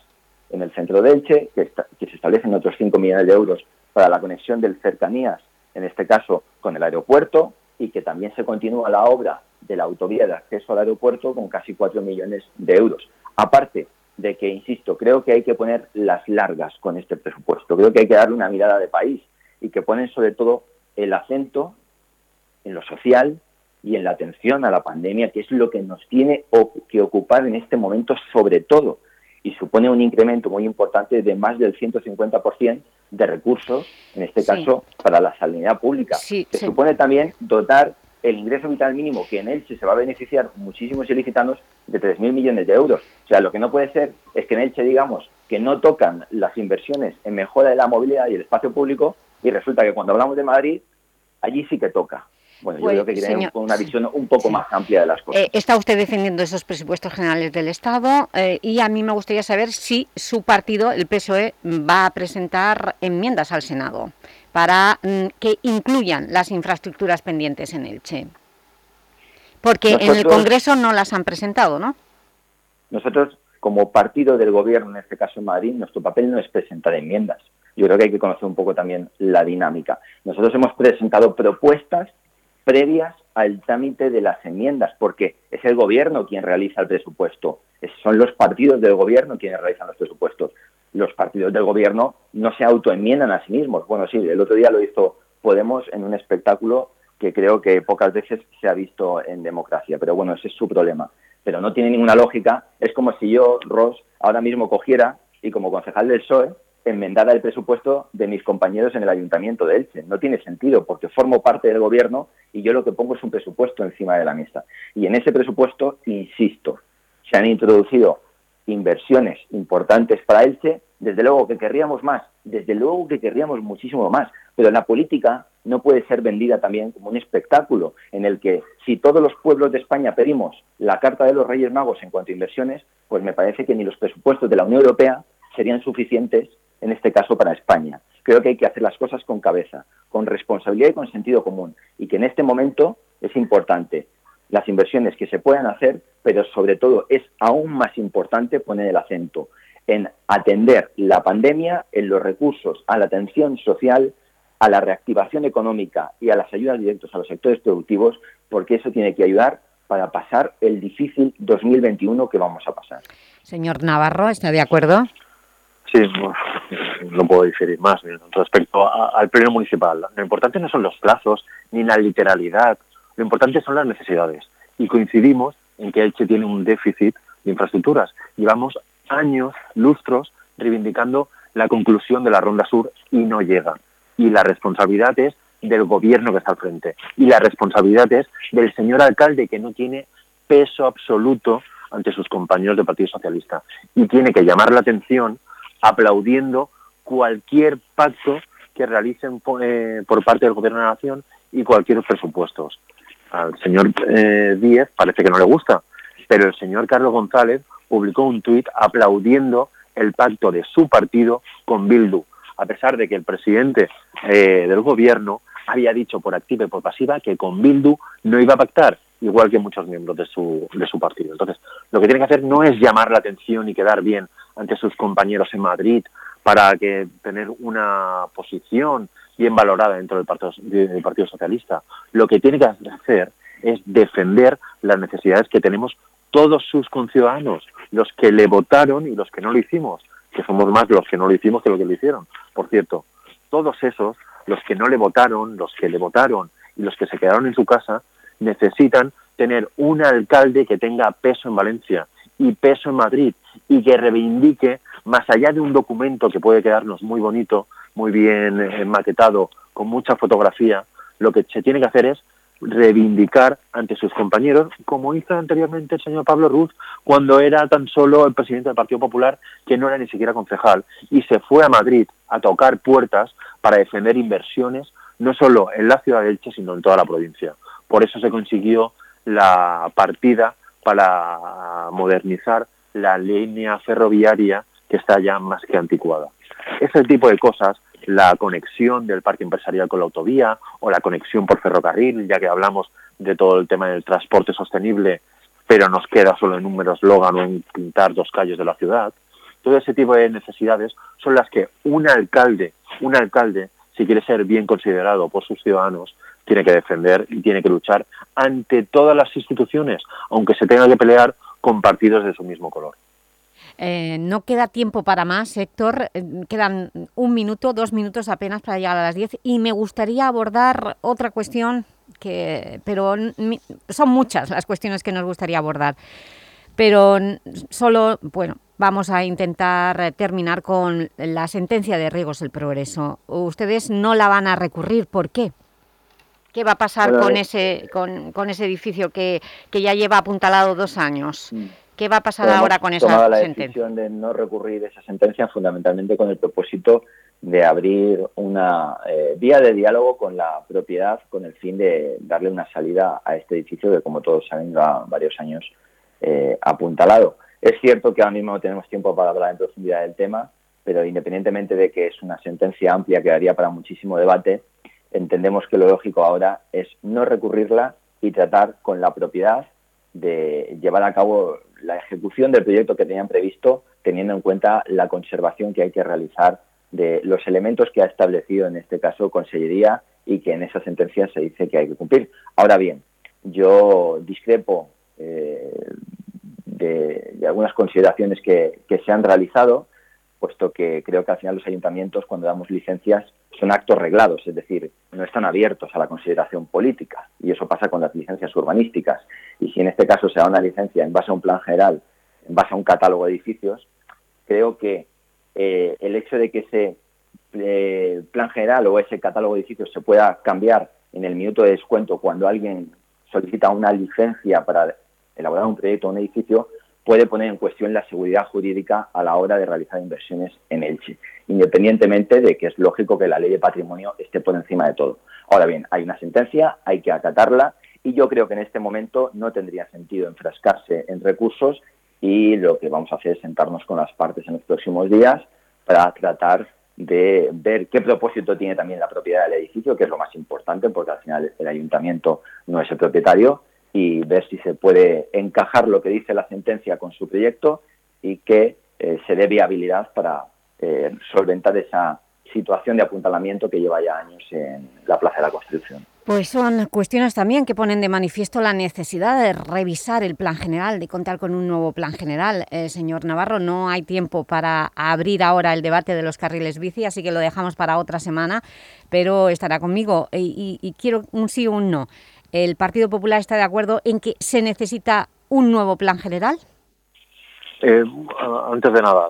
en el centro de Elche, que, se establecen otros 5 millones de euros para la conexión del cercanías en este caso con el aeropuerto, y que también se continúa la obra de la autovía de acceso al aeropuerto con casi 4 millones de euros. Aparte de que, insisto, creo que hay que poner las largas con este presupuesto, creo que hay que darle una mirada de país y que ponen sobre todo el acento en lo social y en la atención a la pandemia, que es lo que nos tiene que ocupar en este momento sobre todo, y supone un incremento muy importante de más del 150% de recursos, en este caso para la sanidad pública. se supone también dotar el ingreso vital mínimo, que en Elche se va a beneficiar muchísimos ilicitanos, de 3.000 millones de euros. O sea, lo que no puede ser es que en Elche digamos que no tocan las inversiones en mejora de la movilidad y el espacio público y resulta que cuando hablamos de Madrid, allí sí que toca. Bueno, yo creo que tiene una visión un poco más amplia de las cosas. Eh, está usted defendiendo esos presupuestos generales del Estado eh, y a mí me gustaría saber si su partido, el PSOE, va a presentar enmiendas al Senado para mm, que incluyan las infraestructuras pendientes en Elche. Porque en el Congreso no las han presentado, ¿no? Nosotros, como partido del Gobierno, en este caso en Madrid, nuestro papel no es presentar enmiendas. Yo creo que hay que conocer un poco también la dinámica. Nosotros hemos presentado propuestas previas al trámite de las enmiendas, porque es el gobierno quien realiza el presupuesto, son los partidos del gobierno quienes realizan los presupuestos. Los partidos del gobierno no se autoenmiendan a sí mismos. Bueno, sí, el otro día lo hizo Podemos en un espectáculo que creo que pocas veces se ha visto en democracia, pero bueno, ese es su problema. Pero no tiene ninguna lógica. Es como si yo, Ross, ahora mismo cogiera y como concejal del PSOE enmendada el presupuesto de mis compañeros en el Ayuntamiento de Elche. No tiene sentido porque formo parte del Gobierno y yo lo que pongo es un presupuesto encima de la mesa. Y en ese presupuesto, insisto, se han introducido inversiones importantes para Elche, desde luego que querríamos más, desde luego que querríamos muchísimo más, pero la política no puede ser vendida también como un espectáculo en el que si todos los pueblos de España pedimos la Carta de los Reyes Magos en cuanto a inversiones, pues me parece que ni los presupuestos de la Unión Europea serían suficientes en este caso para España. Creo que hay que hacer las cosas con cabeza, con responsabilidad y con sentido común, y que en este momento es importante las inversiones que se puedan hacer, pero sobre todo es aún más importante poner el acento en atender la pandemia, en los recursos a la atención social, a la reactivación económica y a las ayudas directas a los sectores productivos, porque eso tiene que ayudar para pasar el difícil 2021 que vamos a pasar. Señor Navarro, ¿está de acuerdo? Sí, no puedo diferir más respecto al pleno municipal. Lo importante no son los plazos ni la literalidad, lo importante son las necesidades. Y coincidimos en que Elche tiene un déficit de infraestructuras. Llevamos años, lustros, reivindicando la conclusión de la Ronda Sur y no llega. Y la responsabilidad es del gobierno que está al frente. Y la responsabilidad es del señor alcalde que no tiene peso absoluto ante sus compañeros del Partido Socialista. Y tiene que llamar la atención aplaudiendo cualquier pacto que realicen eh, por parte del Gobierno de la Nación y cualquier presupuestos. Al señor eh, Díez parece que no le gusta, pero el señor Carlos González publicó un tuit aplaudiendo el pacto de su partido con Bildu, a pesar de que el presidente eh, del gobierno había dicho por activa y por pasiva que con Bildu no iba a pactar, igual que muchos miembros de su, de su partido. Entonces, lo que tiene que hacer no es llamar la atención y quedar bien ante sus compañeros en Madrid para que tener una posición bien valorada dentro del Partido, del Partido Socialista. Lo que tiene que hacer es defender las necesidades que tenemos todos sus conciudadanos, los que le votaron y los que no lo hicimos, que somos más los que no lo hicimos que los que lo hicieron. Por cierto, todos esos, los que no le votaron, los que le votaron y los que se quedaron en su casa, necesitan tener un alcalde que tenga peso en Valencia y peso en Madrid y que reivindique, más allá de un documento que puede quedarnos muy bonito, muy bien eh, maquetado, con mucha fotografía, lo que se tiene que hacer es reivindicar ante sus compañeros, como hizo anteriormente el señor Pablo Ruz cuando era tan solo el presidente del Partido Popular, que no era ni siquiera concejal, y se fue a Madrid a tocar puertas para defender inversiones, no solo en la ciudad de Elche, sino en toda la provincia. Por eso se consiguió la partida para modernizar la línea ferroviaria que está ya más que anticuada. Ese tipo de cosas la conexión del parque empresarial con la autovía o la conexión por ferrocarril, ya que hablamos de todo el tema del transporte sostenible, pero nos queda solo en un mero eslogan o en pintar dos calles de la ciudad. Todo ese tipo de necesidades son las que un alcalde, un alcalde, si quiere ser bien considerado por sus ciudadanos, tiene que defender y tiene que luchar ante todas las instituciones, aunque se tenga que pelear con partidos de su mismo color. Eh, no queda tiempo para más, Héctor. Eh, quedan un minuto, dos minutos apenas para llegar a las diez y me gustaría abordar otra cuestión, que, pero son muchas las cuestiones que nos gustaría abordar. Pero solo, bueno, vamos a intentar terminar con la sentencia de Riegos el Progreso. Ustedes no la van a recurrir, ¿por qué? ¿Qué va a pasar con, ese, con, con, ese edificio que, que ya lleva apuntalado dos años? Mm. ¿Qué va a pasar ahora con esa tomado la decisión de no recurrir esa sentencia fundamentalmente con el propósito de abrir una eh, vía de diálogo con la propiedad con el fin de darle una salida a este edificio que, como todos saben, va varios años eh, apuntalado. Es cierto que ahora mismo no tenemos tiempo para hablar en profundidad del tema, pero independientemente de que es una sentencia amplia que daría para muchísimo debate, entendemos que lo lógico ahora es no recurrirla y tratar con la propiedad de llevar a cabo la ejecución del proyecto que tenían previsto, teniendo en cuenta la conservación que hay que realizar de los elementos que ha establecido en este caso Consellería y que en esa sentencia se dice que hay que cumplir. Ahora bien, yo discrepo eh, de, algunas consideraciones que, que se han realizado, puesto que creo que al final los ayuntamientos, cuando damos licencias, son actos reglados, es decir, no están abiertos a la consideración política. Y eso pasa con las licencias urbanísticas. Y si en este caso se da una licencia en base a un plan general, en base a un catálogo de edificios, creo que eh, el hecho de que ese eh, plan general o ese catálogo de edificios se pueda cambiar en el minuto de descuento cuando alguien solicita una licencia para elaborar un proyecto o un edificio, puede poner en cuestión la seguridad jurídica a la hora de realizar inversiones en Elche, independientemente de que es lógico que la ley de patrimonio esté por encima de todo. Ahora bien, hay una sentencia, hay que acatarla y yo creo que en este momento no tendría sentido enfrascarse en recursos y lo que vamos a hacer es sentarnos con las partes en los próximos días para tratar de ver qué propósito tiene también la propiedad del edificio, que es lo más importante, porque al final el ayuntamiento no es el propietario, y ver si se puede encajar lo que dice la sentencia con su proyecto y que eh, se dé viabilidad para eh, solventar esa situación de apuntalamiento que lleva ya años en la Plaza de la Constitución. Pues son cuestiones también que ponen de manifiesto la necesidad de revisar el plan general, de contar con un nuevo plan general. Eh, señor Navarro, no hay tiempo para abrir ahora el debate de los carriles bici, así que lo dejamos para otra semana, pero estará conmigo y, y quiero un sí o un no. ¿El Partido Popular está de acuerdo en que se necesita un nuevo plan general? Eh, antes de nada,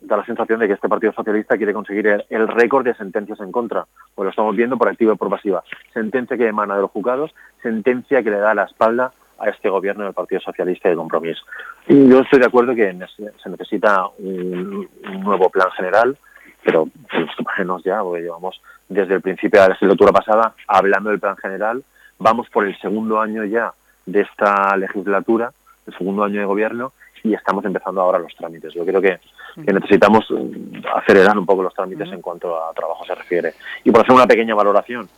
da la sensación de que este Partido Socialista quiere conseguir el, récord de sentencias en contra, pues lo estamos viendo por activa y por pasiva. Sentencia que emana de los juzgados, sentencia que le da la espalda a este gobierno del Partido Socialista de compromiso. Y yo estoy de acuerdo que se necesita un, nuevo plan general, pero ponernos ya, porque llevamos desde el principio de la legislatura pasada hablando del plan general Vamos por el segundo año ya de esta legislatura, el segundo año de gobierno, y estamos empezando ahora los trámites. Yo creo que, necesitamos mm, acelerar un poco los trámites en cuanto a trabajo se refiere. Y por hacer una pequeña valoración,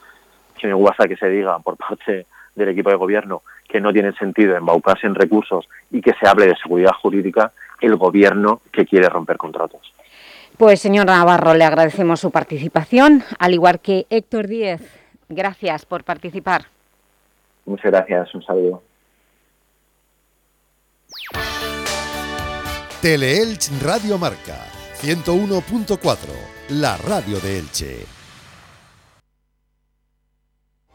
que me gusta que se diga por parte del equipo de gobierno que no tiene sentido embaucarse en recursos y que se hable de seguridad jurídica el gobierno que quiere romper contratos. Pues señor Navarro, le agradecemos su participación, al igual que Héctor Díez. Gracias por participar. Muchas gracias, un saludo. Teleelch Radio Marca 101.4, la radio de Elche.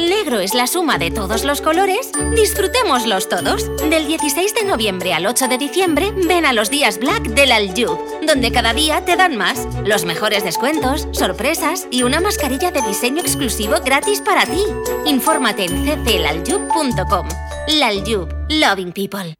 El negro es la suma de todos los colores, disfrutémoslos todos. Del 16 de noviembre al 8 de diciembre, ven a los días Black del Aljub, donde cada día te dan más, los mejores descuentos, sorpresas y una mascarilla de diseño exclusivo gratis para ti. Infórmate en cclaljub.com. Laljub, loving people.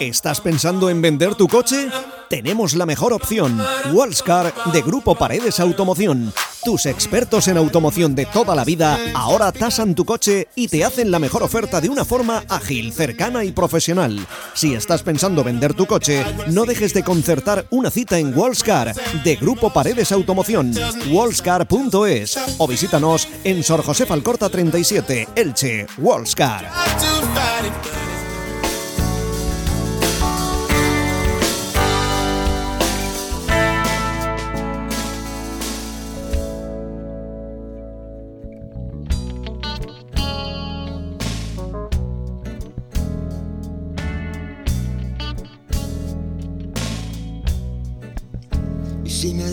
¿Estás pensando en vender tu coche? Tenemos la mejor opción. Wallscar de Grupo Paredes Automoción. Tus expertos en automoción de toda la vida ahora tasan tu coche y te hacen la mejor oferta de una forma ágil, cercana y profesional. Si estás pensando vender tu coche, no dejes de concertar una cita en Wallscar de Grupo Paredes Automoción. Wallscar.es o visítanos en Sor José Falcorta 37, Elche. Wallscar.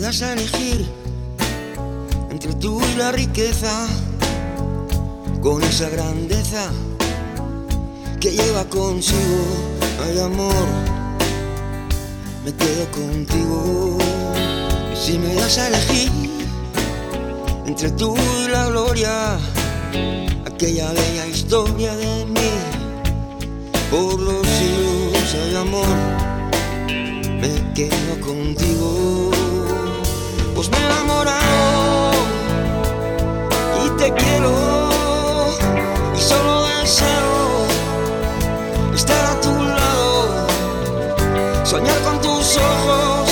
A elegir entre tú y la riqueza, con esa grandeza que lleva consigo, hay amor, me quedo contigo. si me das a elegir entre tú y la gloria, aquella bella historia de mí, por los siglos hay amor, me quedo contigo, me he enamorado y te quiero. Y solo deseo estar a tu lado, soñar con tus ojos,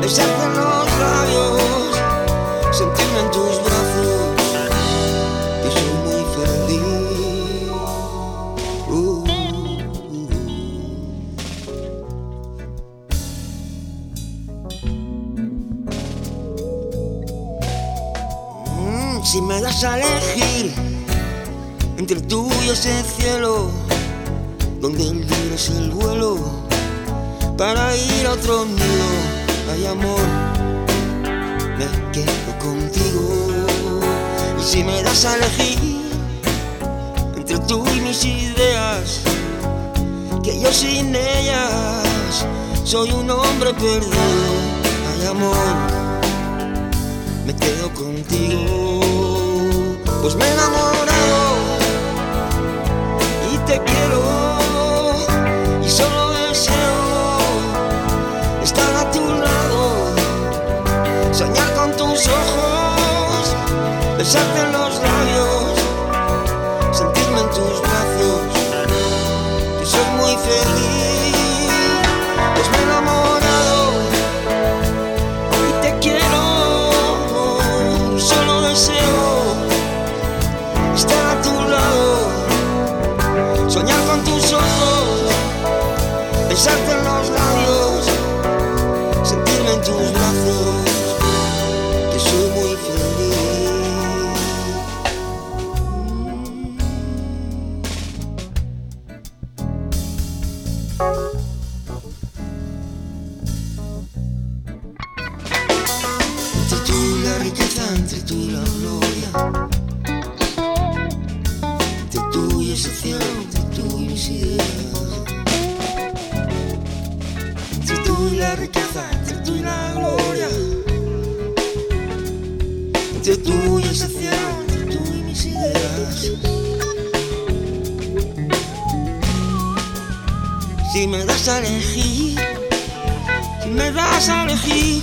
besarte en los labios, si me das a elegir entre tú y ese cielo, donde el libre es el vuelo, para ir a otro nido, hay amor, me quedo contigo. Y si me das a elegir entre tú y mis ideas, que yo sin ellas soy un hombre perdido, hay amor, me quedo contigo, pues me he enamorado y te quiero. Y solo deseo estar a tu lado, soñar con tus ojos, besarte entre tú y la gloria. Entre tú y ese cielo, entre tú y mis ideas. Entre tú y la riqueza, entre tú y la gloria. Entre tú y ese cielo, entre tú y mis ideas. Si me das a elegir, si me das a elegir,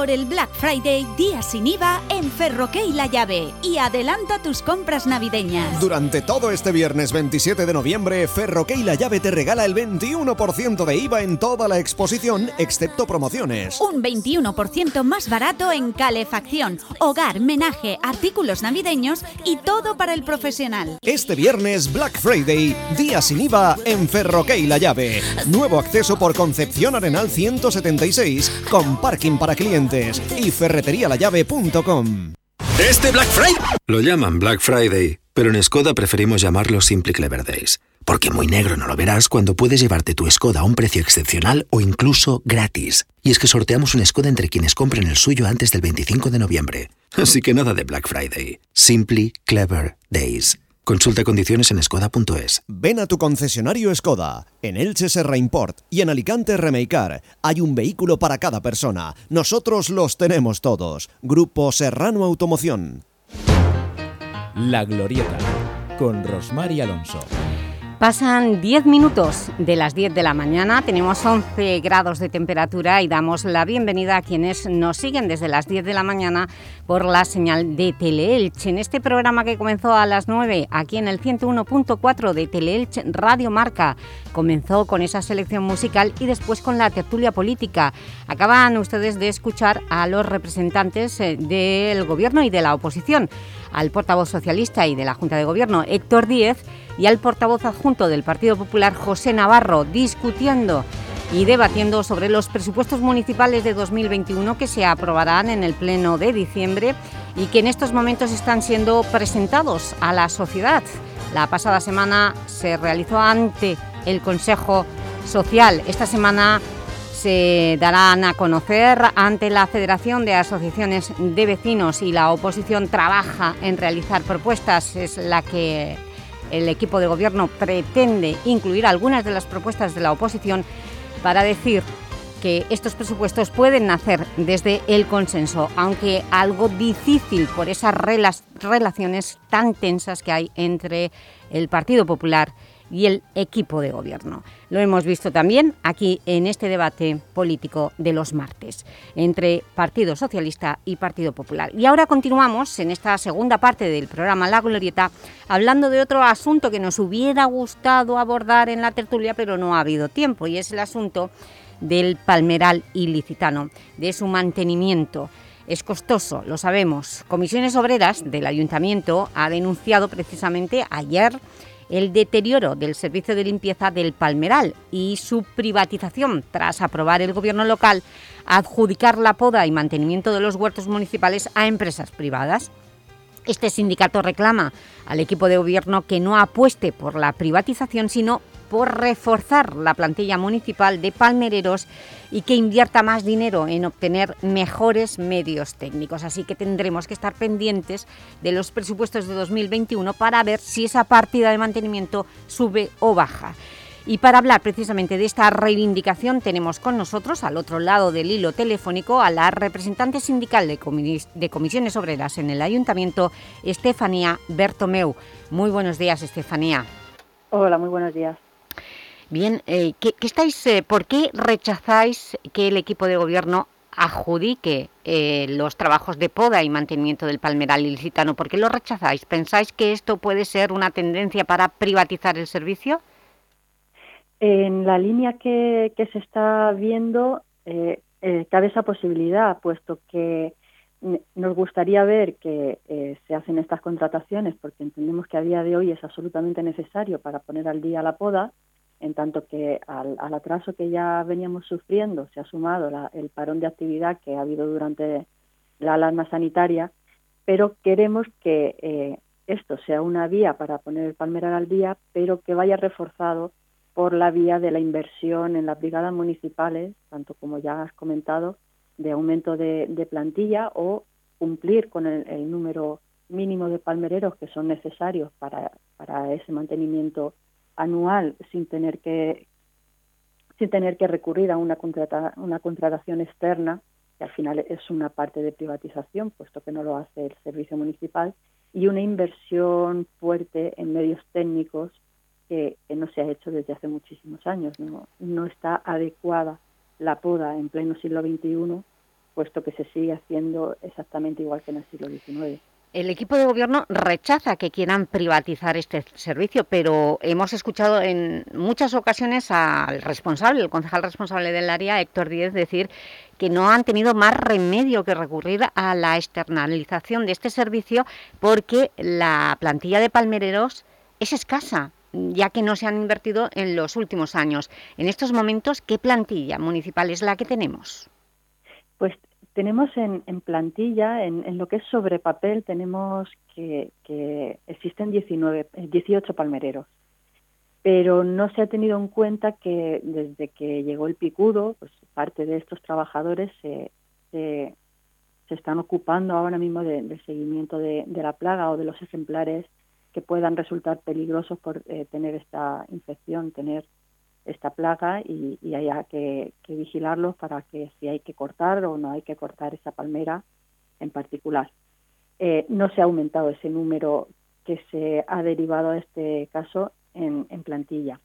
Por el Black Friday, día sin IVA en Ferroque y La Llave. Y adelanta tus compras navideñas. Durante todo este viernes 27 de noviembre, Ferroque y La Llave te regala el 21% de IVA en toda la exposición, excepto promociones. Un 21% más barato en calefacción, hogar, menaje, artículos navideños y todo para el profesional. Este viernes, Black Friday, día sin IVA en Ferroque y La Llave. Nuevo acceso por Concepción Arenal 176, con parking para clientes y ferreterialallave.com. Este Black Friday lo llaman Black Friday, pero en Skoda preferimos llamarlo Simply Clever Days. Porque muy negro no lo verás cuando puedes llevarte tu Skoda a un precio excepcional o incluso gratis. Y es que sorteamos un Skoda entre quienes compren el suyo antes del 25 de noviembre. Así que nada de Black Friday. Simply Clever Days. Consulta condiciones en skoda.es. Ven a tu concesionario Skoda. En Elche Serra Import y en Alicante Remeicar. Hay un vehículo para cada persona. Nosotros los tenemos todos. Grupo Serrano Automoción. La Glorieta, con Rosmar y Alonso. Pasan 10 minutos de las 10 de la mañana, tenemos 11 grados de temperatura y damos la bienvenida a quienes nos siguen desde las 10 de la mañana por la señal de Teleelch. En este programa que comenzó a las 9, aquí en el 101.4 de Teleelch Radio Marca, Comenzó con esa selección musical y después con la tertulia política. Acaban ustedes de escuchar a los representantes eh, del Gobierno y de la oposición, al portavoz socialista y de la Junta de Gobierno, Héctor Díez, y al portavoz adjunto del Partido Popular, José Navarro, discutiendo y debatiendo sobre los presupuestos municipales de 2021 que se aprobarán en el Pleno de diciembre y que en estos momentos están siendo presentados a la sociedad. La pasada semana se realizó ante el Consejo Social. Esta semana se darán a conocer ante la Federación de Asociaciones de Vecinos y la oposición trabaja en realizar propuestas. Es la que el equipo de gobierno pretende incluir algunas de las propuestas de la oposición para decir que estos presupuestos pueden nacer desde el consenso, aunque algo difícil por esas relaciones tan tensas que hay entre el Partido Popular y el equipo de gobierno. Lo hemos visto también aquí en este debate político de los martes entre Partido Socialista y Partido Popular. Y ahora continuamos en esta segunda parte del programa La Glorieta hablando de otro asunto que nos hubiera gustado abordar en la tertulia pero no ha habido tiempo y es el asunto del palmeral ilicitano, de su mantenimiento. Es costoso, lo sabemos. Comisiones Obreras del Ayuntamiento ha denunciado precisamente ayer el deterioro del servicio de limpieza del Palmeral y su privatización tras aprobar el gobierno local adjudicar la poda y mantenimiento de los huertos municipales a empresas privadas. Este sindicato reclama al equipo de gobierno que no apueste por la privatización, sino por reforzar la plantilla municipal de palmereros y que invierta más dinero en obtener mejores medios técnicos. Así que tendremos que estar pendientes de los presupuestos de 2021 para ver si esa partida de mantenimiento sube o baja. Y para hablar precisamente de esta reivindicación tenemos con nosotros, al otro lado del hilo telefónico, a la representante sindical de, de Comisiones Obreras en el Ayuntamiento, Estefanía Bertomeu. Muy buenos días, Estefanía. Hola, muy buenos días. Bien, eh, ¿qué, estáis, eh, ¿por qué rechazáis que el equipo de gobierno adjudique eh, los trabajos de poda y mantenimiento del palmeral ilicitano? ¿Por qué lo rechazáis? ¿Pensáis que esto puede ser una tendencia para privatizar el servicio? En la línea que, se está viendo cabe esa posibilidad, puesto que nos gustaría ver que se hacen estas contrataciones porque entendemos que a día de hoy es absolutamente necesario para poner al día la poda, en tanto que al, atraso que ya veníamos sufriendo se ha sumado el parón de actividad que ha habido durante la alarma sanitaria, pero queremos que eh, esto sea una vía para poner el palmeral al día, pero que vaya reforzado por la vía de la inversión en las brigadas municipales, tanto como ya has comentado, de aumento de, plantilla o cumplir con el, número mínimo de palmereros que son necesarios para, para ese mantenimiento anual sin tener que sin tener que recurrir a una, una contratación externa, que al final es una parte de privatización, puesto que no lo hace el servicio municipal, y una inversión fuerte en medios técnicos que, no se ha hecho desde hace muchísimos años. No, no está adecuada la poda en pleno siglo XXI, puesto que se sigue haciendo exactamente igual que en el siglo XIX. El equipo de gobierno rechaza que quieran privatizar este servicio, pero hemos escuchado en muchas ocasiones al responsable, el concejal responsable del área, Héctor Díez, decir que no han tenido más remedio que recurrir a la externalización de este servicio porque la plantilla de palmereros es escasa, ya que no se han invertido en los últimos años. En estos momentos, ¿qué plantilla municipal es la que tenemos? Pues tenemos en, plantilla, en, lo que es sobre papel, tenemos que, existen 19, 18 palmereros, pero no se ha tenido en cuenta que desde que llegó el picudo, pues parte de estos trabajadores se, se, están ocupando ahora mismo del seguimiento de, la plaga o de los ejemplares que puedan resultar peligrosos por eh, tener esta infección, tener esta plaga y, haya que, vigilarlos para que si hay que cortar o no hay que cortar esa palmera en particular. Eh, no se ha aumentado ese número que se ha derivado a este caso en, plantilla.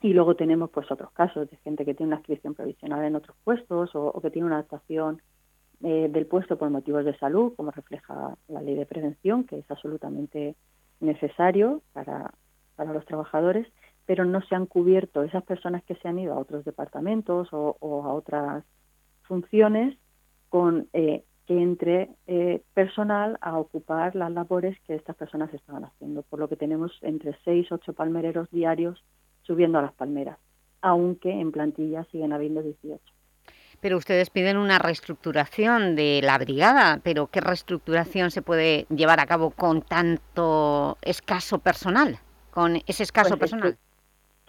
Y luego tenemos pues otros casos de gente que tiene una inscripción provisional en otros puestos o, que tiene una adaptación eh, del puesto por motivos de salud, como refleja la ley de prevención, que es absolutamente necesario para, para los trabajadores pero no se han cubierto esas personas que se han ido a otros departamentos o, a otras funciones con eh, que entre eh, personal a ocupar las labores que estas personas estaban haciendo, por lo que tenemos entre 6 ocho palmereros diarios subiendo a las palmeras, aunque en plantilla siguen habiendo 18. Pero ustedes piden una reestructuración de la brigada, pero ¿qué reestructuración se puede llevar a cabo con tanto escaso personal, con ese escaso pues personal?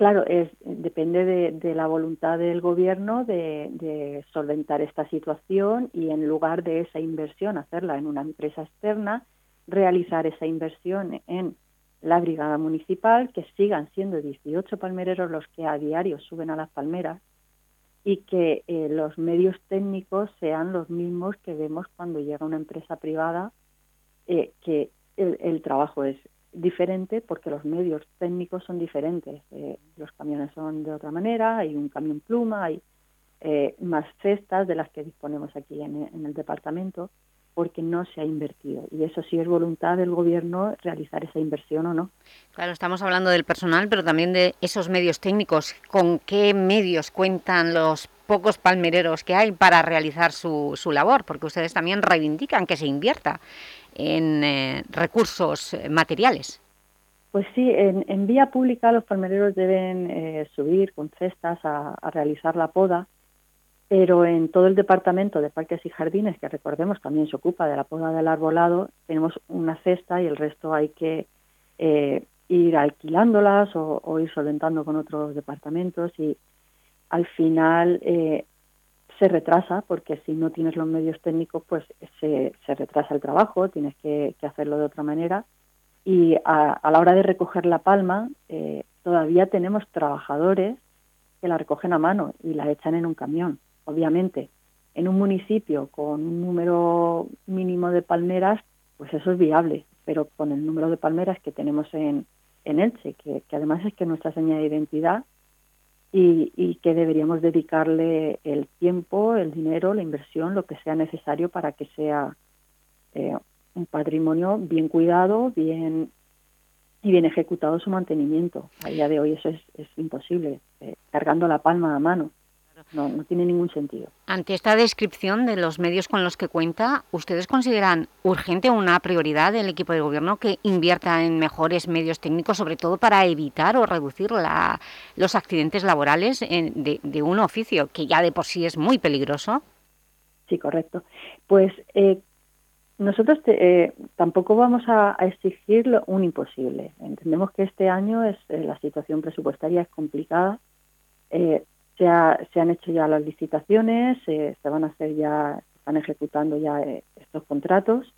Claro, es, depende de, la voluntad del gobierno de, solventar esta situación y en lugar de esa inversión hacerla en una empresa externa, realizar esa inversión en la brigada municipal, que sigan siendo 18 palmereros los que a diario suben a las palmeras y que eh, los medios técnicos sean los mismos que vemos cuando llega una empresa privada, eh, que el, trabajo es diferente porque los medios técnicos son diferentes. Eh, los camiones son de otra manera, hay un camión pluma, hay eh, más cestas de las que disponemos aquí en, el departamento porque no se ha invertido. Y eso sí es voluntad del Gobierno realizar esa inversión o no. Claro, estamos hablando del personal, pero también de esos medios técnicos. ¿Con qué medios cuentan los pocos palmereros que hay para realizar su, su labor? Porque ustedes también reivindican que se invierta en eh, recursos eh, materiales. Pues sí, en, vía pública los palmereros deben eh, subir con cestas a, realizar la poda, pero en todo el departamento de parques y jardines, que recordemos también se ocupa de la poda del arbolado, tenemos una cesta y el resto hay que ir alquilándolas o, o, ir solventando con otros departamentos y al final se retrasa porque si no tienes los medios técnicos pues se, se retrasa el trabajo, tienes que, hacerlo de otra manera y a, la hora de recoger la palma eh, todavía tenemos trabajadores que la recogen a mano y la echan en un camión. Obviamente, en un municipio con un número mínimo de palmeras, pues eso es viable, pero con el número de palmeras que tenemos en, en Elche, que, que además es que nuestra señal de identidad y, que deberíamos dedicarle el tiempo, el dinero, la inversión, lo que sea necesario para que sea eh, un patrimonio bien cuidado, bien y bien ejecutado su mantenimiento. A día de hoy eso es, imposible, eh, cargando la palma a mano. No, no tiene ningún sentido. Ante esta descripción de los medios con los que cuenta, ¿ustedes consideran urgente una prioridad del equipo de gobierno que invierta en mejores medios técnicos, sobre todo para evitar o reducir la, los accidentes laborales de, un oficio que ya de por sí es muy peligroso? Sí, correcto. Pues eh, nosotros eh, tampoco vamos a, exigir un imposible. Entendemos que este año es eh, la situación presupuestaria es complicada. Eh, se, han hecho ya las licitaciones, se van a hacer ya, están ejecutando ya eh, estos contratos,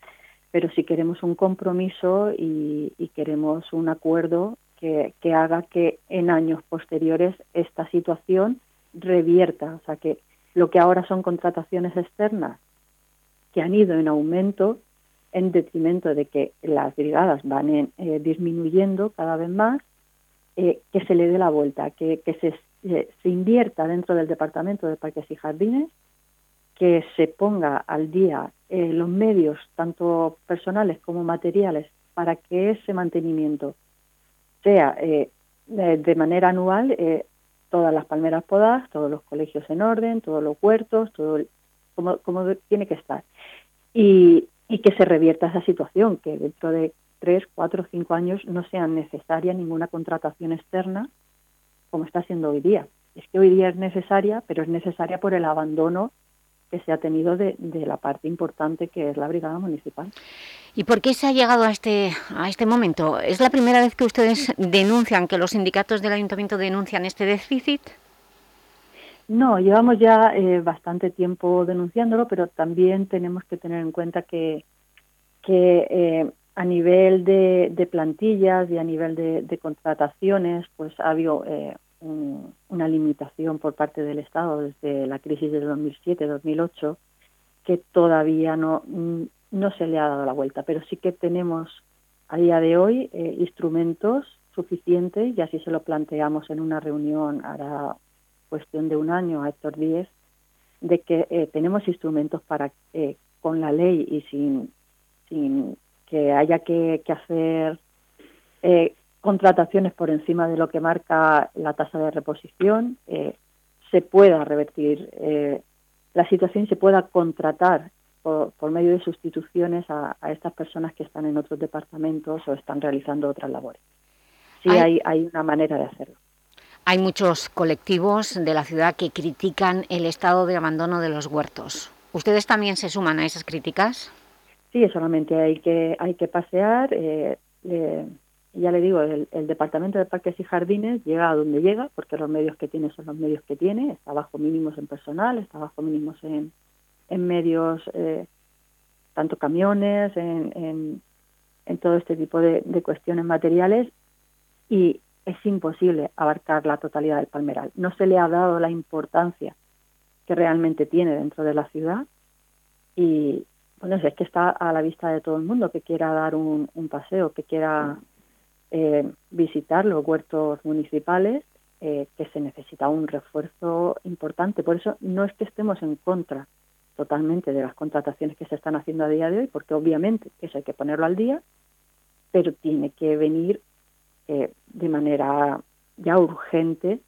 pero si queremos un compromiso y, queremos un acuerdo que, haga que en años posteriores esta situación revierta, o sea que lo que ahora son contrataciones externas que han ido en aumento en detrimento de que las brigadas van eh, disminuyendo cada vez más, eh, que se le dé la vuelta, que, se se invierta dentro del Departamento de Parques y Jardines, que se ponga al día eh, los medios, tanto personales como materiales, para que ese mantenimiento sea eh, de, manera anual, eh, todas las palmeras podadas, todos los colegios en orden, todos los huertos, todo como, como tiene que estar. Y, y que se revierta esa situación, que dentro de tres, cuatro, cinco años no sea necesaria ninguna contratación externa como está siendo hoy día. Es que hoy día es necesaria, pero es necesaria por el abandono que se ha tenido de, la parte importante que es la brigada municipal. ¿Y por qué se ha llegado a este, a este momento? ¿Es la primera vez que ustedes denuncian, que los sindicatos del ayuntamiento denuncian este déficit? No, llevamos ya eh, bastante tiempo denunciándolo, pero también tenemos que tener en cuenta que, que eh, a nivel de, plantillas y a nivel de, contrataciones, pues ha habido eh, una limitación por parte del Estado desde la crisis del 2007-2008 que todavía no, no se le ha dado la vuelta, pero sí que tenemos a día de hoy eh, instrumentos suficientes y así se lo planteamos en una reunión hará cuestión de un año a Héctor Díez, de que eh, tenemos instrumentos para, eh, con la ley y sin, sin que haya que, hacer contrataciones por encima de lo que marca la tasa de reposición, eh, se pueda revertir eh, la situación y se pueda contratar por, medio de sustituciones a, estas personas que están en otros departamentos o están realizando otras labores. Sí hay, hay una manera de hacerlo. Hay muchos colectivos de la ciudad que critican el estado de abandono de los huertos. ¿Ustedes también se suman a esas críticas? Sí, solamente hay que, hay que pasear. Eh, ya le digo, el, Departamento de Parques y Jardines llega a donde llega, porque los medios que tiene son los medios que tiene, está bajo mínimos en personal, está bajo mínimos en, en medios, eh, tanto camiones, en, en, todo este tipo de, de, cuestiones materiales, y es imposible abarcar la totalidad del palmeral. No se le ha dado la importancia que realmente tiene dentro de la ciudad y, bueno, es que está a la vista de todo el mundo que quiera dar un, paseo, que quiera eh, visitar los huertos municipales, eh, que se necesita un refuerzo importante. Por eso no es que estemos en contra totalmente de las contrataciones que se están haciendo a día de hoy, porque obviamente eso hay que ponerlo al día, pero tiene que venir eh, de manera ya urgente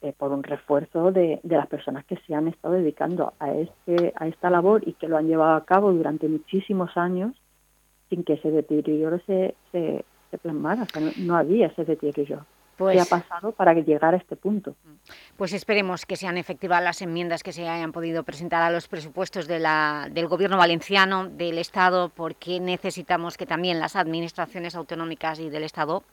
eh, por un refuerzo de, de, las personas que se han estado dedicando a este a esta labor y que lo han llevado a cabo durante muchísimos años sin que ese deterioro se, se, se plasmara, no, había ese deterioro. Pues, ¿Qué ha pasado para que llegara a este punto? Pues esperemos que sean efectivas las enmiendas que se hayan podido presentar a los presupuestos de la, del Gobierno valenciano, del Estado, porque necesitamos que también las administraciones autonómicas y del Estado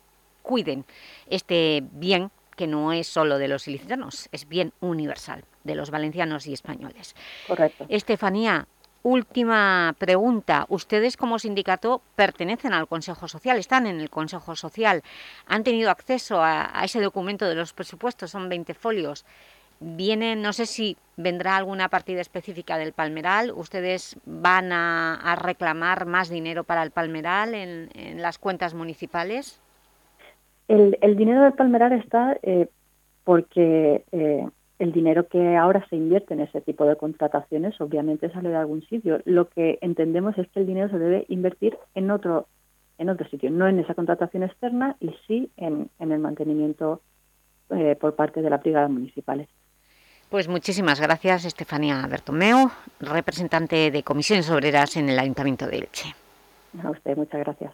cuiden este bien que no es solo de los ilicitanos, es bien universal, de los valencianos y españoles. Correcto. Estefanía, última pregunta. Ustedes como sindicato pertenecen al Consejo Social, están en el Consejo Social, han tenido acceso a, ese documento de los presupuestos, son 20 folios. Vienen, no sé si vendrá alguna partida específica del Palmeral, ¿ustedes van a, reclamar más dinero para el Palmeral en, en las cuentas municipales? El, el dinero del Palmeral está eh, porque eh, el dinero que ahora se invierte en ese tipo de contrataciones obviamente sale de algún sitio. Lo que entendemos es que el dinero se debe invertir en otro en otro sitio, no en esa contratación externa y sí en, en el mantenimiento eh, por parte de las brigadas municipales. Pues muchísimas gracias, Estefanía Bertomeu, representante de Comisiones Obreras en el Ayuntamiento de Elche. A usted, muchas gracias.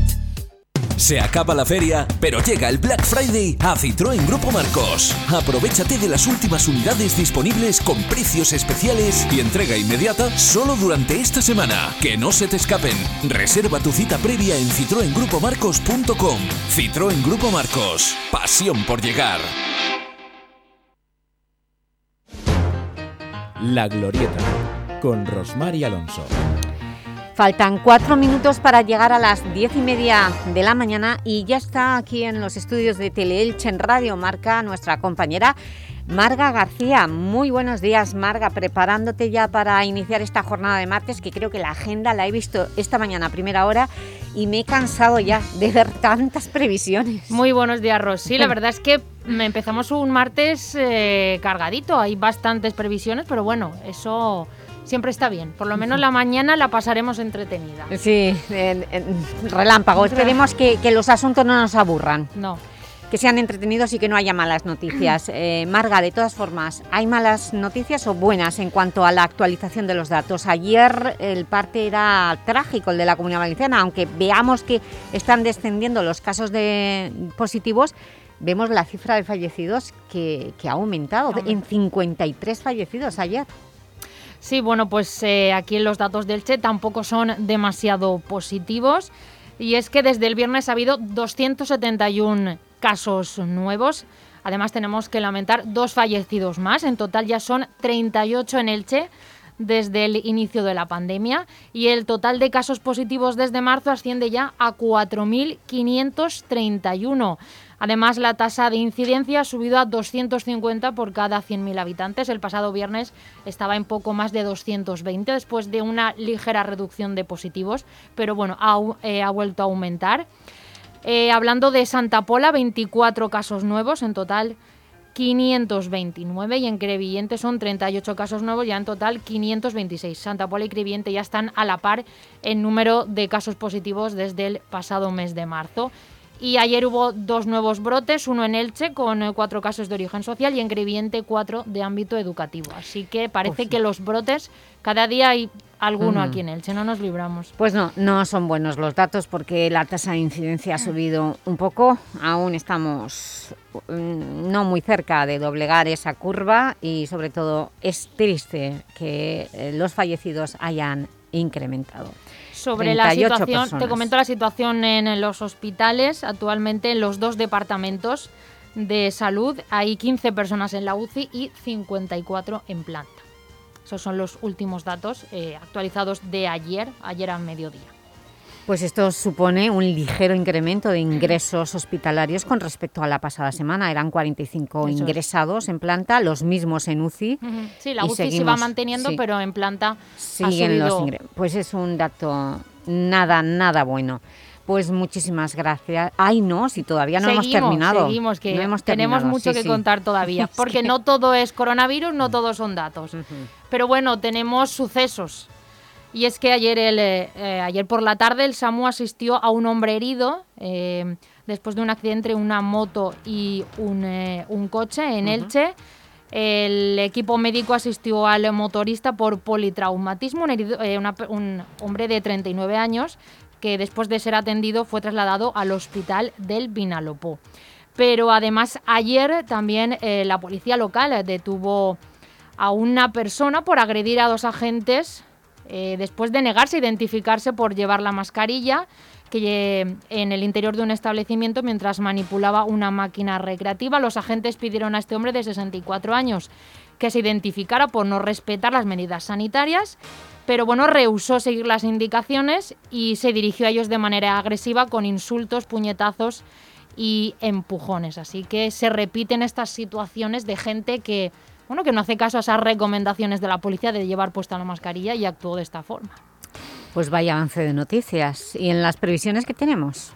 Se acaba la feria, pero llega el Black Friday a Citroën Grupo Marcos. Aprovechate de las últimas unidades disponibles con precios especiales y entrega inmediata solo durante esta semana. Que no se te escapen. Reserva tu cita previa en citroengrupomarcos.com. Citroën Grupo Marcos. Pasión por llegar. La Glorieta con Rosmar Alonso. Faltan cuatro minutos para llegar a las diez y media de la mañana y ya está aquí en los estudios de Teleelche en Radio Marca nuestra compañera Marga García. Muy buenos días, Marga, preparándote ya para iniciar esta jornada de martes, que creo que la agenda la he visto esta mañana a primera hora y me he cansado ya de ver tantas previsiones. Muy buenos días, Ros. Sí, la verdad es que empezamos un martes eh, cargadito, hay bastantes previsiones, pero bueno, eso siempre está bien. Por lo menos la mañana la pasaremos entretenida. Sí, en, relámpago. Esperemos que, los asuntos no nos aburran. No. Que sean entretenidos y que no haya malas noticias. Eh, Marga, de todas formas, ¿hay malas noticias o buenas en cuanto a la actualización de los datos? Ayer el parte era trágico, el de la Comunidad Valenciana, aunque veamos que están descendiendo los casos de positivos, vemos la cifra de fallecidos que, ha aumentado en 53 fallecidos ayer. Sí, bueno, pues eh, aquí los datos del CHE tampoco son demasiado positivos y es que desde el viernes ha habido 271 casos nuevos. Además tenemos que lamentar dos fallecidos más, en total ya son 38 en Elche, desde el inicio de la pandemia y el total de casos positivos desde marzo asciende ya a 4.531. Además, la tasa de incidencia ha subido a 250 por cada 100.000 habitantes. El pasado viernes estaba en poco más de 220 después de una ligera reducción de positivos, pero bueno, ha, eh, vuelto a aumentar. Eh, hablando de Santa Pola, 24 casos nuevos en total. 529 y en Crevillente son 38 casos nuevos, ya en total 526. Santa Pola y Crevillente ya están a la par en número de casos positivos desde el pasado mes de marzo. Y ayer hubo dos nuevos brotes, uno en Elche con eh, cuatro casos de origen social y en Crevillente cuatro de ámbito educativo. Así que parece Pues sí. que los brotes, cada día hay alguno Ujú. aquí en Elche, no nos libramos. Pues no, no son buenos los datos porque la tasa de incidencia ha subido un poco. Aún estamos mm, no muy cerca de doblegar esa curva y sobre todo es triste que eh, los fallecidos hayan incrementado. Sobre la 38 situación, personas. te comento la situación en los hospitales. Actualmente en los dos departamentos de salud hay 15 personas en la UCI y 54 en planta. Esos son los últimos datos eh, actualizados de ayer, ayer a mediodía. Pues esto supone un ligero incremento de ingresos hospitalarios con respecto a la pasada semana. Eran 45 Eso es. ingresados en planta, los mismos en UCI. Ujú. Sí, la UCI se va manteniendo, sí. pero en planta ha siguen los subido. ingresos. Pues es un dato nada, nada bueno. Pues muchísimas gracias. Ay, no, si todavía no hemos terminado. Seguimos, que No hemos tenemos mucho sí, que sí. contar todavía, porque que- no todo es coronavirus, no todos son datos. Pero bueno, tenemos sucesos. Y es que ayer, el, eh, eh, ayer por la tarde el SAMU asistió a un hombre herido eh, después de un accidente entre una moto y un, eh, un coche en. Elche. El equipo médico asistió al motorista por politraumatismo, un, herido- una un hombre de 39 años que después de ser atendido fue trasladado al hospital del Vinalopó. Pero además ayer también la policía local detuvo a una persona por agredir a dos agentes eh, después de negarse a identificarse por llevar la mascarilla que eh, en el interior de un establecimiento mientras manipulaba una máquina recreativa. Los agentes pidieron a este hombre de 64 años que se identificara por no respetar las medidas sanitarias, pero bueno, rehusó seguir las indicaciones y se dirigió a ellos de manera agresiva con insultos, puñetazos y empujones. Así que se repiten estas situaciones de gente que, bueno, que no hace caso a esas recomendaciones de la policía de llevar puesta la mascarilla y actuó de esta forma. Pues vaya avance de noticias. ¿Y en las previsiones que tenemos?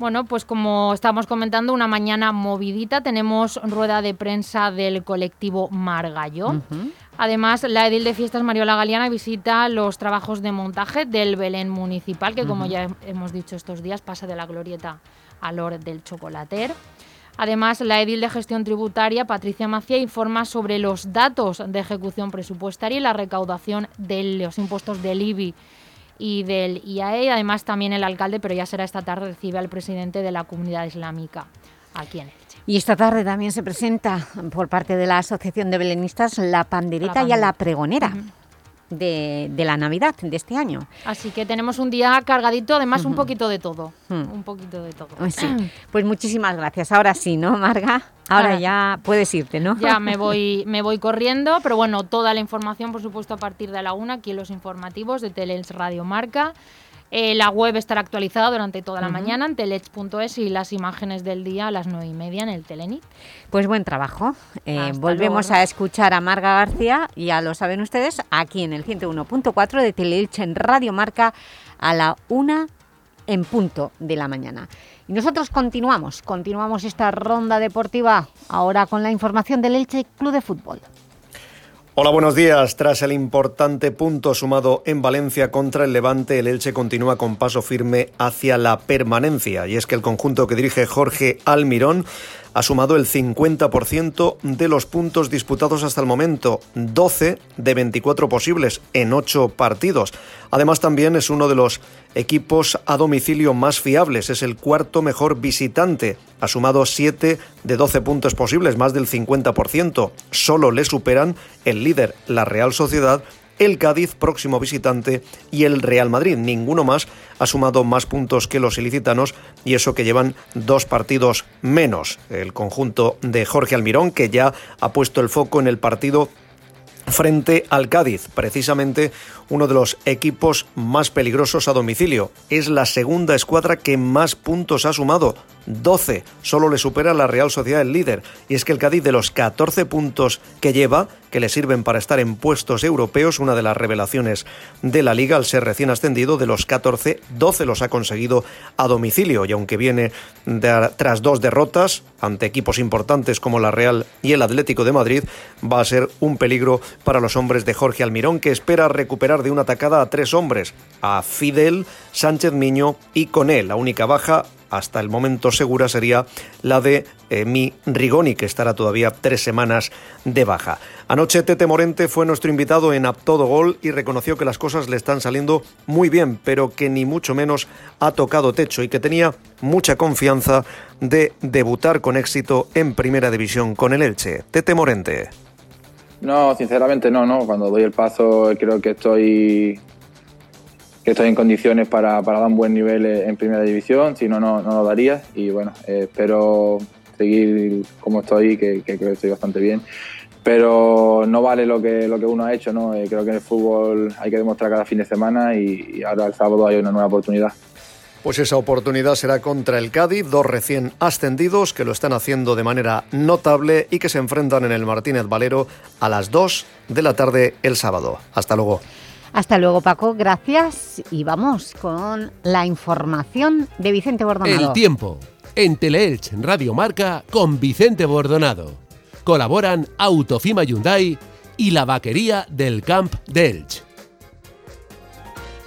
Bueno, pues como estamos comentando, una mañana movidita. Tenemos rueda de prensa del colectivo Margallo. Además, la edil de fiestas Mariola Galeana visita los trabajos de montaje del Belén Municipal, que como ya hemos dicho estos días, pasa de la glorieta al Or del Chocolater. Además, la edil de gestión tributaria, Patricia Macía, informa sobre los datos de ejecución presupuestaria y la recaudación de los impuestos del IBI y del IAE. Además, también el alcalde, pero ya será esta tarde, recibe al presidente de la comunidad islámica aquí en Elche. Y esta tarde también se presenta por parte de la Asociación de Belenistas la pandereta y a la pregonera de, de la Navidad de este año. Así que tenemos un día cargadito, además un poquito de todo. Mm. Un poquito de todo. Pues, sí. Pues muchísimas gracias. Ahora sí, ¿no, Marga? Ahora ya puedes irte, ¿no? Ya me voy, me voy corriendo, pero bueno, toda la información, por supuesto, a partir de la una, aquí en los informativos de Telels Radio Marca. Eh, la web estará actualizada durante toda la mañana en telech.es y las imágenes del día a las nueve y media en el Telenit. Pues buen trabajo. Eh, volvemos luego. a escuchar a Marga García, ya lo saben ustedes, aquí en el 101.4 de Teleelche en Radio Marca a la una en punto de la mañana. Y nosotros continuamos, continuamos esta ronda deportiva ahora con la información del Elche Club de Fútbol. Hola, buenos días. Tras el importante punto sumado en Valencia contra el Levante, el Elche continúa con paso firme hacia la permanencia. Y es que el conjunto que dirige Jorge Almirón ha sumado el 50% de los puntos disputados hasta el momento, 12 de 24 posibles en 8 partidos. Además también es uno de los equipos a domicilio más fiables, es el cuarto mejor visitante. Ha sumado 7 de 12 puntos posibles, más del 50%. Solo le superan el líder, la Real Sociedad, el Cádiz, próximo visitante, y el Real Madrid. Ninguno más ha sumado más puntos que los ilicitanos y eso que llevan dos partidos menos. El conjunto de Jorge Almirón, que ya ha puesto el foco en el partido frente al Cádiz, precisamente uno de los equipos más peligrosos a domicilio. Es la segunda escuadra que más puntos ha sumado, 12. Solo le supera la Real Sociedad el líder. Y es que el Cádiz de los 14 puntos que lleva, que le sirven para estar en puestos europeos, una de las revelaciones de la liga al ser recién ascendido, de los 14, 12 los ha conseguido a domicilio. Y aunque viene tras dos derrotas ante equipos importantes como la Real y el Atlético de Madrid, va a ser un peligro para los hombres de Jorge Almirón, que espera recuperar de una atacada a tres hombres, a Fidel, Sánchez Miño y con él. La única baja hasta el momento segura sería la de eh, Mi Rigoni, que estará todavía tres semanas de baja. Anoche Tete Morente fue nuestro invitado en Aptodo Gol y reconoció que las cosas le están saliendo muy bien, pero que ni mucho menos ha tocado techo y que tenía mucha confianza de debutar con éxito en Primera División con el Elche. Tete Morente. No, sinceramente no, no. Cuando doy el paso creo que estoy que estoy en condiciones para, para, dar un buen nivel en primera división, si no, no, lo daría. Y bueno, eh, espero seguir como estoy, que, creo que estoy bastante bien. Pero no vale lo que, lo que uno ha hecho, ¿no? Eh, creo que en el fútbol hay que demostrar cada fin de semana y, ahora el sábado hay una nueva oportunidad. Pues esa oportunidad será contra el Cádiz, dos recién ascendidos que lo están haciendo de manera notable y que se enfrentan en el Martínez Valero a las 2 de la tarde el sábado. Hasta luego. Hasta luego, Paco. Gracias. Y vamos con la información de Vicente Bordonado. El tiempo. En Teleelch Radio Marca con Vicente Bordonado. Colaboran Autofima Hyundai y la vaquería del Camp de Elch.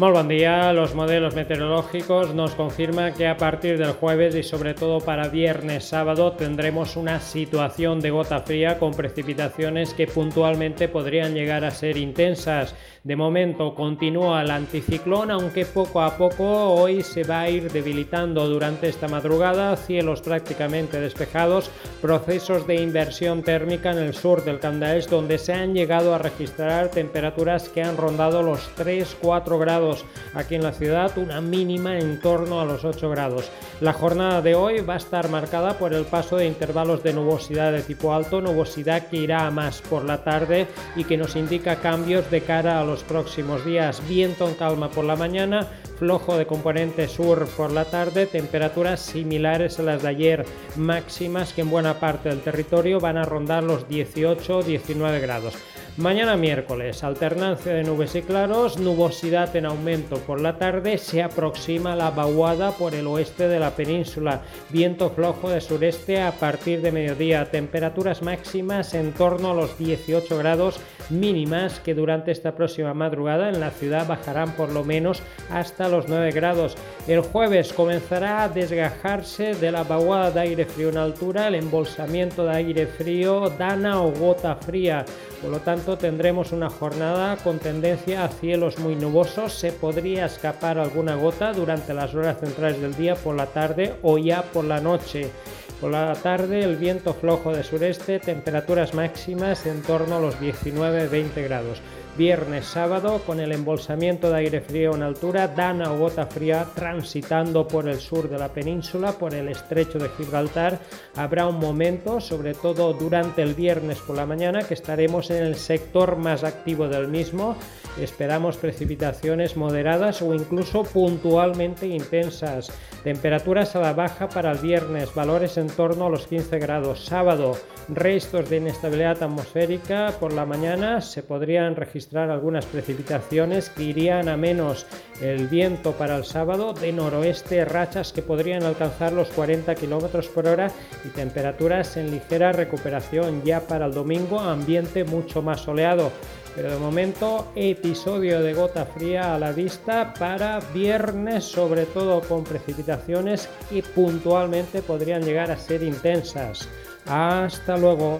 Muy buen día. Los modelos meteorológicos nos confirman que a partir del jueves y sobre todo para viernes, sábado tendremos una situación de gota fría con precipitaciones que puntualmente podrían llegar a ser intensas. De momento continúa el anticiclón, aunque poco a poco hoy se va a ir debilitando durante esta madrugada, cielos prácticamente despejados, procesos de inversión térmica en el sur del Candaes donde se han llegado a registrar temperaturas que han rondado los 3-4 grados aquí en la ciudad, una mínima en torno a los 8 grados. La jornada de hoy va a estar marcada por el paso de intervalos de nubosidad de tipo alto, nubosidad que irá a más por la tarde y que nos indica cambios de cara a los próximos días. Viento en calma por la mañana, flojo de componente sur por la tarde, temperaturas similares a las de ayer, máximas que en buena parte del territorio van a rondar los 18-19 grados. Mañana miércoles, alternancia de nubes y claros, nubosidad en aumento por la tarde, se aproxima la vaguada por el oeste de la península, viento flojo de sureste a partir de mediodía, temperaturas máximas en torno a los 18 grados mínimas que durante esta próxima madrugada en la ciudad bajarán por lo menos hasta los 9 grados. El jueves comenzará a desgajarse de la vaguada de aire frío en altura, el embolsamiento de aire frío, dana o gota fría. Por lo tanto, tendremos una jornada con tendencia a cielos muy nubosos. Se podría escapar alguna gota durante las horas centrales del día, por la tarde o ya por la noche. Por la tarde el viento flojo de sureste, temperaturas máximas en torno a los 19-20 grados viernes, sábado, con el embolsamiento de aire frío en altura, dana o gota fría transitando por el sur de la península, por el estrecho de Gibraltar. Habrá un momento, sobre todo durante el viernes por la mañana, que estaremos en el sector más activo del mismo. Esperamos precipitaciones moderadas o incluso puntualmente intensas. Temperaturas a la baja para el viernes, valores en torno a los 15 grados. Sábado, restos de inestabilidad atmosférica por la mañana, se podrían registrar algunas precipitaciones que irían a menos. El viento para el sábado de noroeste, rachas que podrían alcanzar los 40 km por hora y temperaturas en ligera recuperación. Ya para el domingo, ambiente mucho más soleado. Pero de momento, episodio de gota fría a la vista para viernes, sobre todo con precipitaciones que puntualmente podrían llegar a ser intensas. Hasta luego.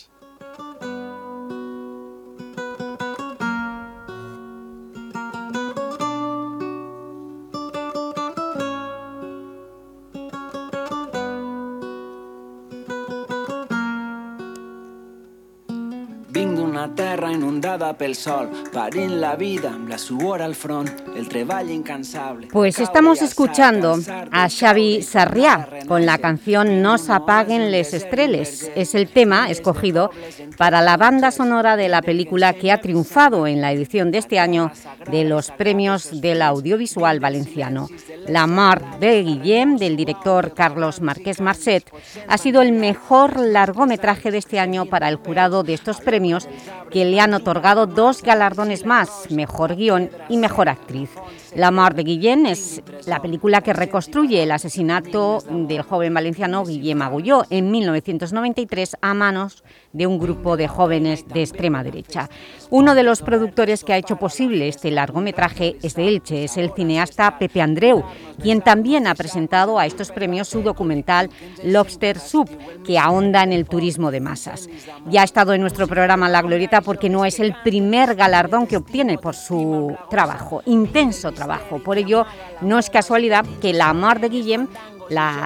Inundada pel sol, parint la vida amb la suor al front, el treball incansable... Pues estamos escuchando a Xavi Sarriá con la canción No se apaguen les estreles. Es el tema escogido para la banda sonora de la película que ha triunfado en la edición de este año de los premios del audiovisual valenciano. La Mar de Guillem, del director Carlos Márquez Marcet, ha sido el mejor largometraje de este año para el jurado de estos premios que le han otorgado dos galardones más, Mejor Guión y Mejor Actriz. La Mar de Guillén es la película que reconstruye el asesinato del joven valenciano Guillem Agulló en 1993 a manos de un grupo de jóvenes de extrema derecha. Uno de los productores que ha hecho posible este largometraje es de Elche, es el cineasta Pepe Andreu, quien también ha presentado a estos premios su documental Lobster Soup, que ahonda en el turismo de masas. Ya ha estado en nuestro programa La Glorieta porque no es el primer galardón que obtiene por su trabajo, intenso trabajo. Por ello, no es casualidad que La Mar de Guillem,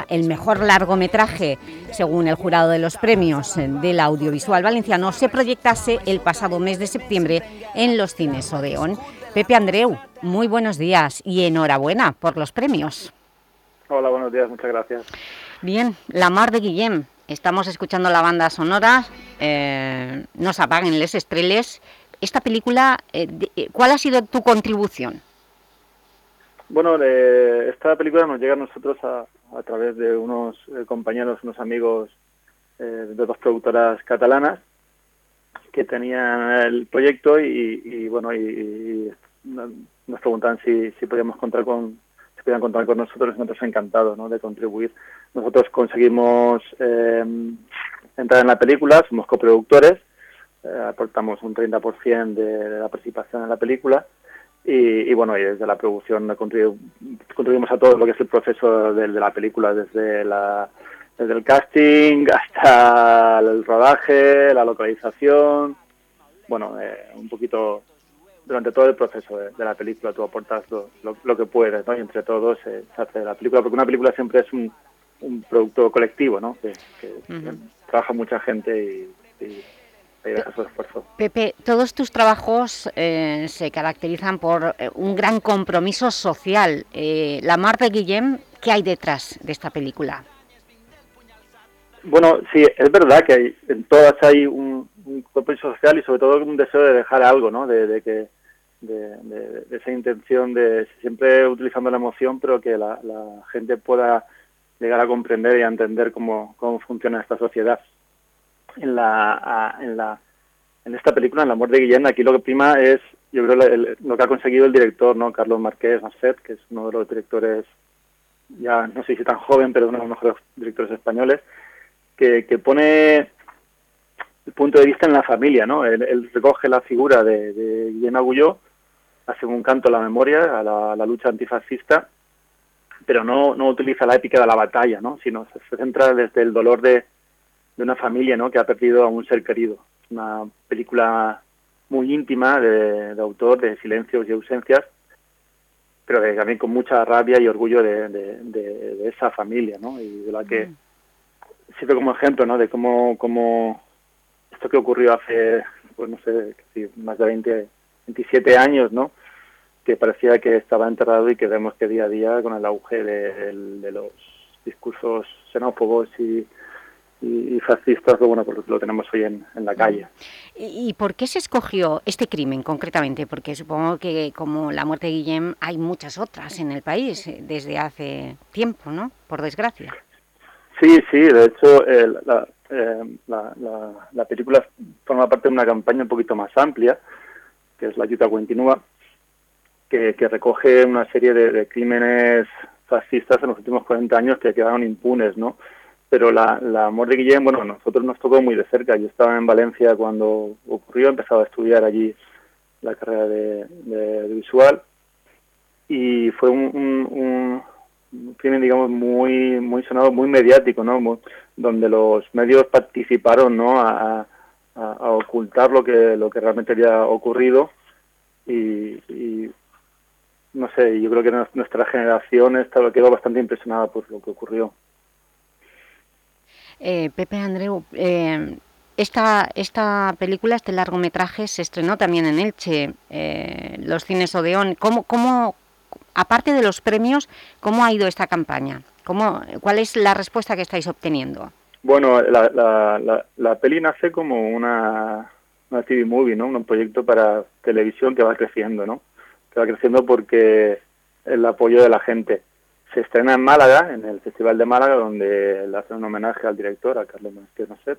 el mejor largometraje, según el jurado de los premios del audiovisual valenciano, se proyectase el pasado mes de septiembre en los cines Odeón. Pepe Andreu, muy buenos días y enhorabuena por los premios. Hola, buenos días, muchas gracias. Bien, La Mar de Guillem, estamos escuchando la banda sonora, eh, No se apaguen les estreles. Esta película, eh, eh, ¿cuál ha sido tu contribución? Bueno, eh, esta película nos llega a nosotros a, través de unos eh, compañeros, unos amigos eh, de dos productoras catalanas que tenían el proyecto y, bueno, y, nos preguntaban si, si podíamos contar con si podían contar con nosotros y nosotros encantados ¿no? de contribuir. Nosotros conseguimos entrar en la película, somos coproductores, aportamos un 30% de la participación en la película y, bueno, y desde la producción contribuimos a todo lo que es el proceso de, la película, desde, la, desde el casting hasta el rodaje, la localización. Bueno, eh, un poquito durante todo el proceso de, la película tú aportas lo, lo, que puedes, ¿no? Y entre todos se hace la película, porque una película siempre es un, un producto colectivo, ¿no? Que, trabaja mucha gente y Pepe, todos tus trabajos eh, se caracterizan por eh, un gran compromiso social. Eh, la Mar de Guillem, ¿qué hay detrás de esta película? Bueno, sí, es verdad que hay, en todas hay un, compromiso social y sobre todo un deseo de dejar algo, ¿no? De, que de, esa intención de siempre utilizando la emoción, pero que la, gente pueda llegar a comprender y a entender cómo, cómo funciona esta sociedad en la, en la en esta película, en La muerte de Guillén, aquí lo que prima es, yo creo, lo que ha conseguido el director, ¿no? Carlos Marqués Marcet, que es uno de los directores, ya no sé si tan joven, pero uno de los mejores directores españoles, que, que pone el punto de vista en la familia, ¿no? Él, recoge la figura de, de Guillén Agulló, hace un canto a la memoria, a la, lucha antifascista, pero no, no utiliza la épica de la batalla, ¿no? Sino se centra desde el dolor de, de una familia ¿no? que ha perdido a un ser querido. Una película muy íntima de, autor, de silencios y ausencias, pero también con mucha rabia y orgullo de, de, esa familia, ¿no? Y de la que mm. sirve como ejemplo, ¿no? De cómo, cómo esto que ocurrió hace, pues no sé, más de 20, 27 años, ¿no? Que parecía que estaba enterrado y que vemos que día a día, con el auge de los discursos xenófobos y y, fascistas, lo, bueno, pues lo tenemos hoy en, en, la calle. ¿Y por qué se escogió este crimen concretamente? Porque supongo que como la muerte de Guillem hay muchas otras en el país eh, desde hace tiempo, ¿no? Por desgracia. Sí, sí, de hecho eh, la, la, película forma parte de una campaña un poquito más amplia, que es la Yuta Continúa, que, que recoge una serie de, de crímenes fascistas en los últimos 40 años que quedaron impunes, ¿no? Pero la, la muerte de Guillén, bueno, a nosotros nos tocó muy de cerca. Yo estaba en Valencia cuando ocurrió, empezaba a estudiar allí la carrera de, visual y fue un, crimen, digamos, muy muy sonado, muy mediático, ¿no? donde los medios participaron, ¿no? A, ocultar lo que lo que realmente había ocurrido y, no sé, yo creo que nuestra generación estaba, quedó bastante impresionada por lo que ocurrió. Eh, Pepe Andreu, eh, esta, esta película, este largometraje, se estrenó también en Elche, eh, los cines Odeón. ¿Cómo, cómo, aparte de los premios, cómo ha ido esta campaña? ¿Cómo, ¿Cuál es la respuesta que estáis obteniendo? Bueno, la, la, la, peli nace como una, una TV movie, ¿no? Un proyecto para televisión que va creciendo, ¿no? Que va creciendo porque el apoyo de la gente. Se estrena en Málaga, en el Festival de Málaga, donde le hacen un homenaje al director, a Carlos Master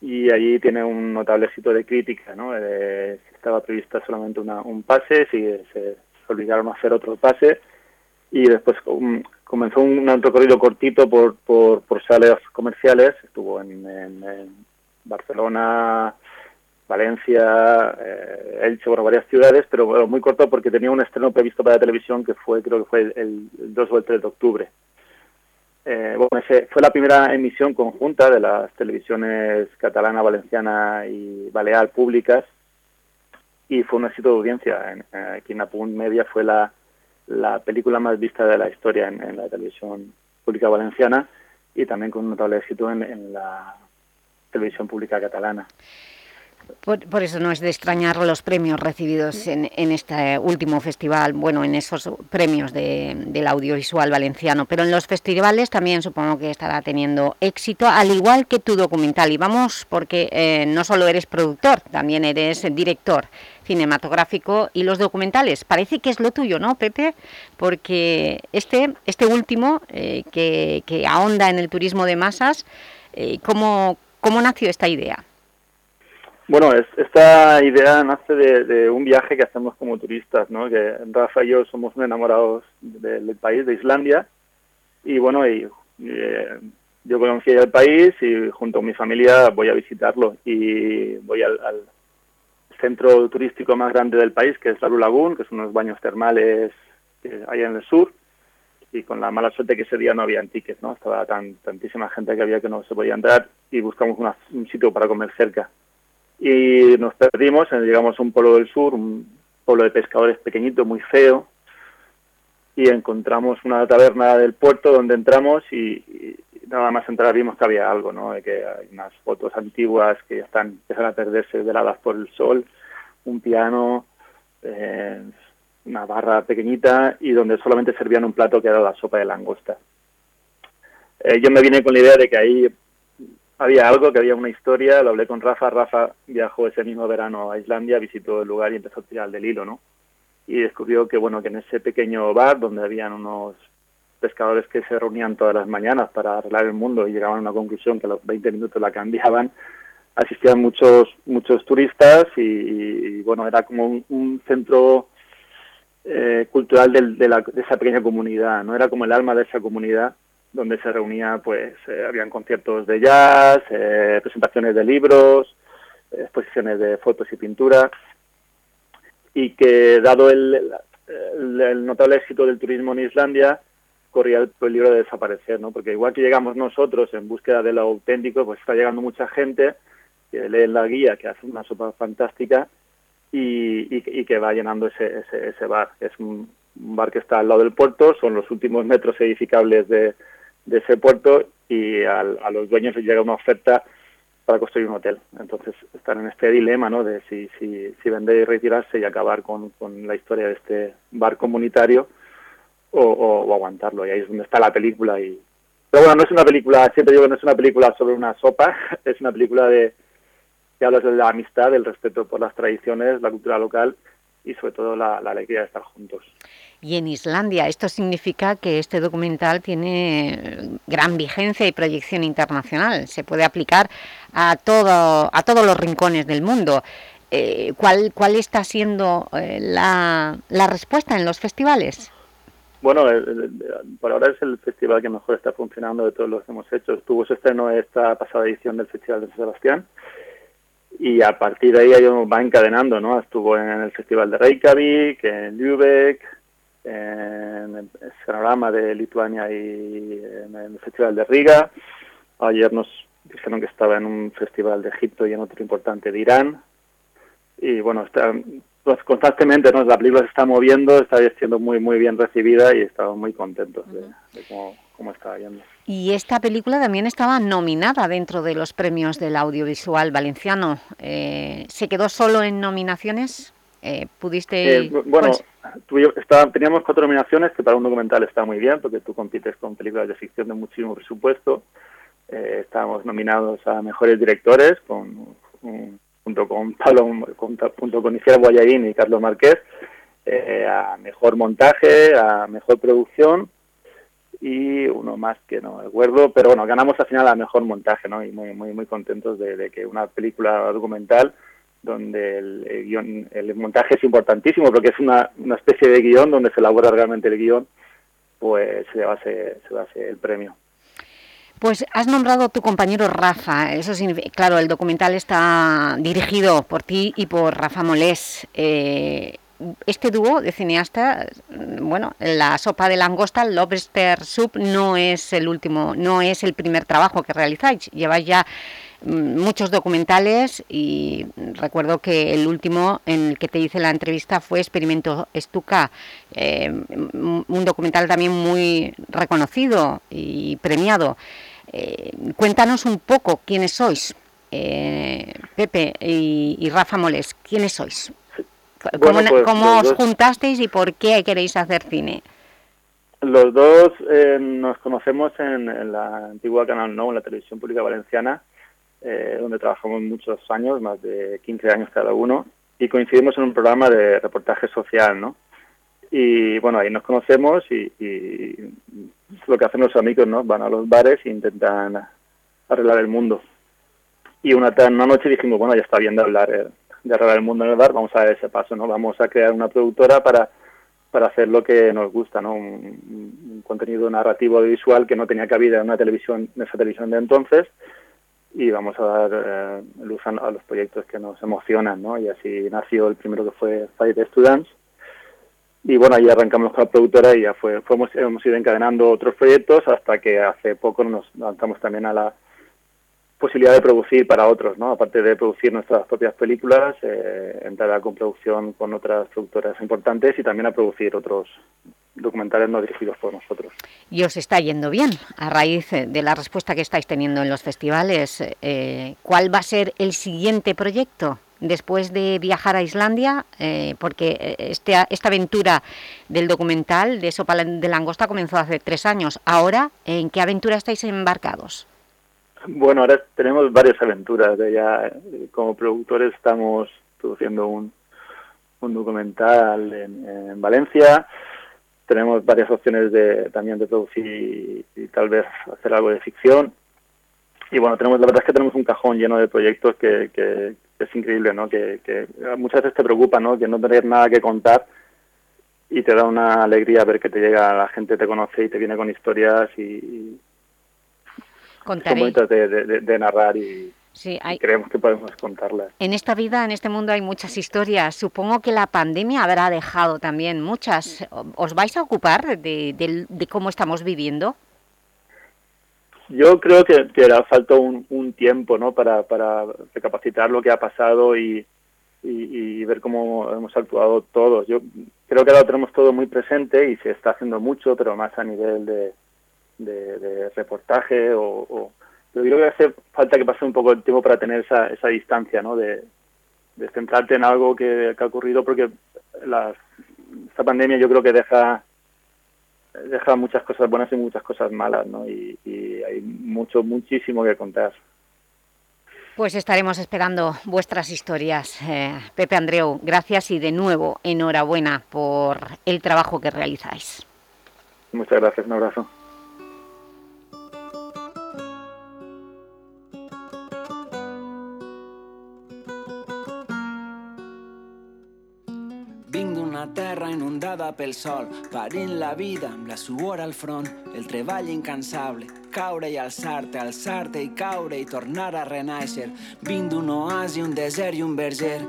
y allí tiene un notable éxito de crítica, ¿no? Eh, estaba prevista solamente una, un pase, si se, obligaron a hacer otro pase y después comenzó un, recorrido cortito por, por, por salas comerciales, estuvo en, en, Barcelona, Valencia, eh, Elche, bueno, varias ciudades, pero muy corto porque tenía un estreno previsto para la televisión que fue, creo que fue el, el 2 o el 3 de octubre. Eh, bueno, ese fue la primera emisión conjunta de las televisiones catalana, valenciana y balear públicas y fue un éxito de audiencia. En, eh, Media fue la película más vista de la historia en, la televisión pública valenciana y también con un notable éxito en la televisión pública catalana. Por, eso no es de extrañar los premios recibidos en, este último festival, bueno, en esos premios del audiovisual valenciano, pero en los festivales también supongo que estará teniendo éxito, al igual que tu documental. Y vamos, porque eh, no solo eres productor, también eres director cinematográfico y los documentales. Parece que es lo tuyo, ¿no, Pepe? Porque este, este último, eh, que, ahonda en el turismo de masas, eh, ¿cómo, ¿cómo nació esta idea? Bueno, esta idea nace de, un viaje que hacemos como turistas, ¿no? Que Rafa y yo somos enamorados del, país, de Islandia, y bueno, y, eh, yo conocí el país y junto a mi familia voy a visitarlo y voy al, centro turístico más grande del país, que es la Lagoon, que son unos baños termales que hay en el sur, y con la mala suerte que ese día no había tickets, ¿no? Estaba tan, tantísima gente que había que no se podía entrar y buscamos un sitio para comer cerca y nos perdimos, llegamos a un pueblo del sur, un pueblo de pescadores pequeñito, muy feo, y encontramos una taberna del puerto donde entramos y, nada más entrar vimos que había algo, ¿no? Que hay unas fotos antiguas que ya están empezando a perderse veladas por el sol, un piano, eh, una barra pequeñita y donde solamente servían un plato que era la sopa de langosta. Eh, yo me vine con la idea de que ahí había algo, que había una historia, lo hablé con Rafa, Rafa viajó ese mismo verano a Islandia, visitó el lugar y empezó a tirar del hilo, ¿no? Y descubrió que, bueno, que en ese pequeño bar donde habían unos pescadores que se reunían todas las mañanas para arreglar el mundo y llegaban a una conclusión que a los 20 minutos la cambiaban, asistían muchos muchos turistas y, bueno, era como un, centro eh, cultural de, de esa pequeña comunidad, ¿no? Era como el alma de esa comunidad donde se reunía, pues, eh, habían conciertos de jazz, eh, presentaciones de libros, exposiciones de fotos y pintura, y que dado el, notable éxito del turismo en Islandia, corría el peligro de desaparecer, ¿no? Porque igual que llegamos nosotros en búsqueda de lo auténtico, pues está llegando mucha gente que lee la guía, que hace una sopa fantástica y, y, que va llenando ese, ese, ese bar. Es un, bar que está al lado del puerto, son los últimos metros edificables de, de ese puerto y a los dueños les llega una oferta para construir un hotel. Entonces están en este dilema ¿no? de si, si, si vender y retirarse y acabar con, con la historia de este bar comunitario o, o, aguantarlo. Y ahí es donde está la película. y Pero bueno, no es una película, siempre digo que no es una película sobre una sopa, es una película de que habla de la amistad, del respeto por las tradiciones, la cultura local y sobre todo la, la alegría de estar juntos y en Islandia. Esto significa que este documental tiene gran vigencia y proyección internacional. Se puede aplicar a, todo, a todos los rincones del mundo. Eh, ¿cuál, ¿Cuál está siendo eh, la, la, respuesta en los festivales? Bueno, por ahora es el festival que mejor está funcionando de todos los que hemos hecho. Tuvo su estreno esta pasada edición del Festival de San Sebastián y a partir de ahí va encadenando, ¿no? Estuvo en el Festival de Reykjavik, en Lübeck, en el Panorama de Lituania y en el Festival de Riga. Ayer nos dijeron que estaba en un festival de Egipto y en otro importante de Irán. Y bueno, está, pues constantemente ¿no? la película se está moviendo, está siendo muy muy bien recibida y estamos muy contentos de, cómo, cómo estaba yendo. Y esta película también estaba nominada dentro de los premios del audiovisual valenciano. Eh, ¿Se quedó solo en nominaciones? Eh, ¿Pudiste...? Eh, bueno, teníamos cuatro nominaciones, que para un documental está muy bien, porque tú compites con películas de ficción de muchísimo presupuesto. estábamos nominados a Mejores Directores, con, junto con Pablo, junto con Boyarín y Carlos Márquez, a Mejor Montaje, a Mejor Producción y uno más que no recuerdo, pero bueno, ganamos al final a mejor montaje, ¿no? Y muy, muy, muy contentos de, que una película documental donde el, guion, el montaje es importantísimo porque es una, una especie de guion donde se elabora realmente el guion, pues se base, se base el premio. Pues has nombrado a tu compañero Rafa, eso significa, claro, el documental está dirigido por ti y por Rafa Molés. Eh, este dúo de cineastas, bueno, la sopa de langosta, Lobster Soup, no es el último, no es el primer trabajo que realizáis. Lleváis ya mm, muchos documentales y recuerdo que el último en el que te hice la entrevista fue Experimento Estuca, eh, un documental también muy reconocido y premiado. Eh, cuéntanos un poco quiénes sois, eh, Pepe y, Rafa Moles, quiénes sois. ¿Cómo, pues, os juntasteis y por qué queréis hacer cine? Los dos eh, nos conocemos en, la antigua Canal No, en la televisión pública valenciana, eh, donde trabajamos muchos años, más de 15 años cada uno, y coincidimos en un programa de reportaje social, ¿no? Y bueno, ahí nos conocemos y, lo que hacen los amigos, ¿no? Van a los bares e intentan arreglar el mundo. Y una, una noche dijimos, bueno, ya está bien de hablar. Eh, de arreglar el mundo en el bar, vamos a dar ese paso, ¿no? Vamos a crear una productora para, para hacer lo que nos gusta, ¿no? Un, contenido narrativo visual que no tenía cabida en una televisión, en esa televisión de entonces, y vamos a dar eh, luz a, los proyectos que nos emocionan, ¿no? Y así nació el primero que fue Fight Students, y bueno, ahí arrancamos con la productora y ya fue, fuimos, hemos ido encadenando otros proyectos hasta que hace poco nos lanzamos también a la posibilidad de producir para otros, ¿no? Aparte de producir nuestras propias películas, eh, entrar a producción con otras productoras importantes y también a producir otros documentales no dirigidos por nosotros. Y os está yendo bien, a raíz de la respuesta que estáis teniendo en los festivales. Eh, ¿Cuál va a ser el siguiente proyecto después de viajar a Islandia? Eh, porque eh, este, esta aventura del documental de Sopa de Langosta comenzó hace tres años. Ahora, ¿en qué aventura estáis embarcados? Bueno, ahora tenemos varias aventuras. Ya como productores estamos produciendo un, un documental en, Valencia. Tenemos varias opciones de también de producir y, tal vez hacer algo de ficción. Y bueno, tenemos la verdad es que tenemos un cajón lleno de proyectos que, que, es increíble, ¿no? Que, que, muchas veces te preocupa, ¿no? Que no tener nada que contar y te da una alegría ver que te llega la gente, te conoce y te viene con historias y, Contaré. de, narrar y, creemos que podemos contarlas. En esta vida, en este mundo hay muchas historias. Supongo que la pandemia habrá dejado también muchas. ¿Os vais a ocupar de, cómo estamos viviendo? Yo creo que, que falta faltó un, tiempo ¿no? para, para recapacitar lo que ha pasado y, y, ver cómo hemos actuado todos. Yo creo que ahora lo tenemos todo muy presente y se está haciendo mucho, pero más a nivel de, de, reportaje o, pero creo que hace falta que pase un poco el tiempo para tener esa, esa distancia, ¿no? De, centrarte en algo que, ha ocurrido porque la, esta pandemia yo creo que deja deja muchas cosas buenas y muchas cosas malas, ¿no? Y, hay mucho, muchísimo que contar. Pues estaremos esperando vuestras historias. Eh, Pepe Andreu, gracias y de nuevo enhorabuena por el trabajo que realizáis. Muchas gracias, un abrazo. Terra inundada pel sol, parint la vida amb la suor al front, el treball incansable, caure i alçar-te, alçar-te i caure i tornar a renaixer. Vinc d'un oasi, un desert i un verger,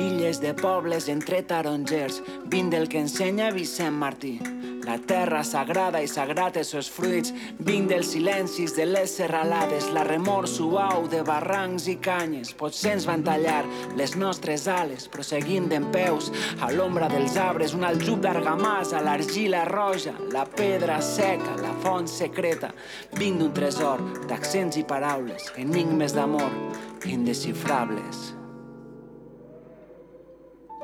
illes de pobles entre tarongers, vinc del que ensenya Vicent Martí. La terra sagrada i sagrat els seus fruits. Vinc dels silencis de les serralades, la remor suau de barrancs i canyes. Potser ens van tallar les nostres ales, però seguim d'en peus a l'ombra dels arbres, un aljub d'argamassa, l'argila roja, la pedra seca, la font secreta. Vinc d'un tresor d'accents i paraules, enigmes d'amor indescifrables.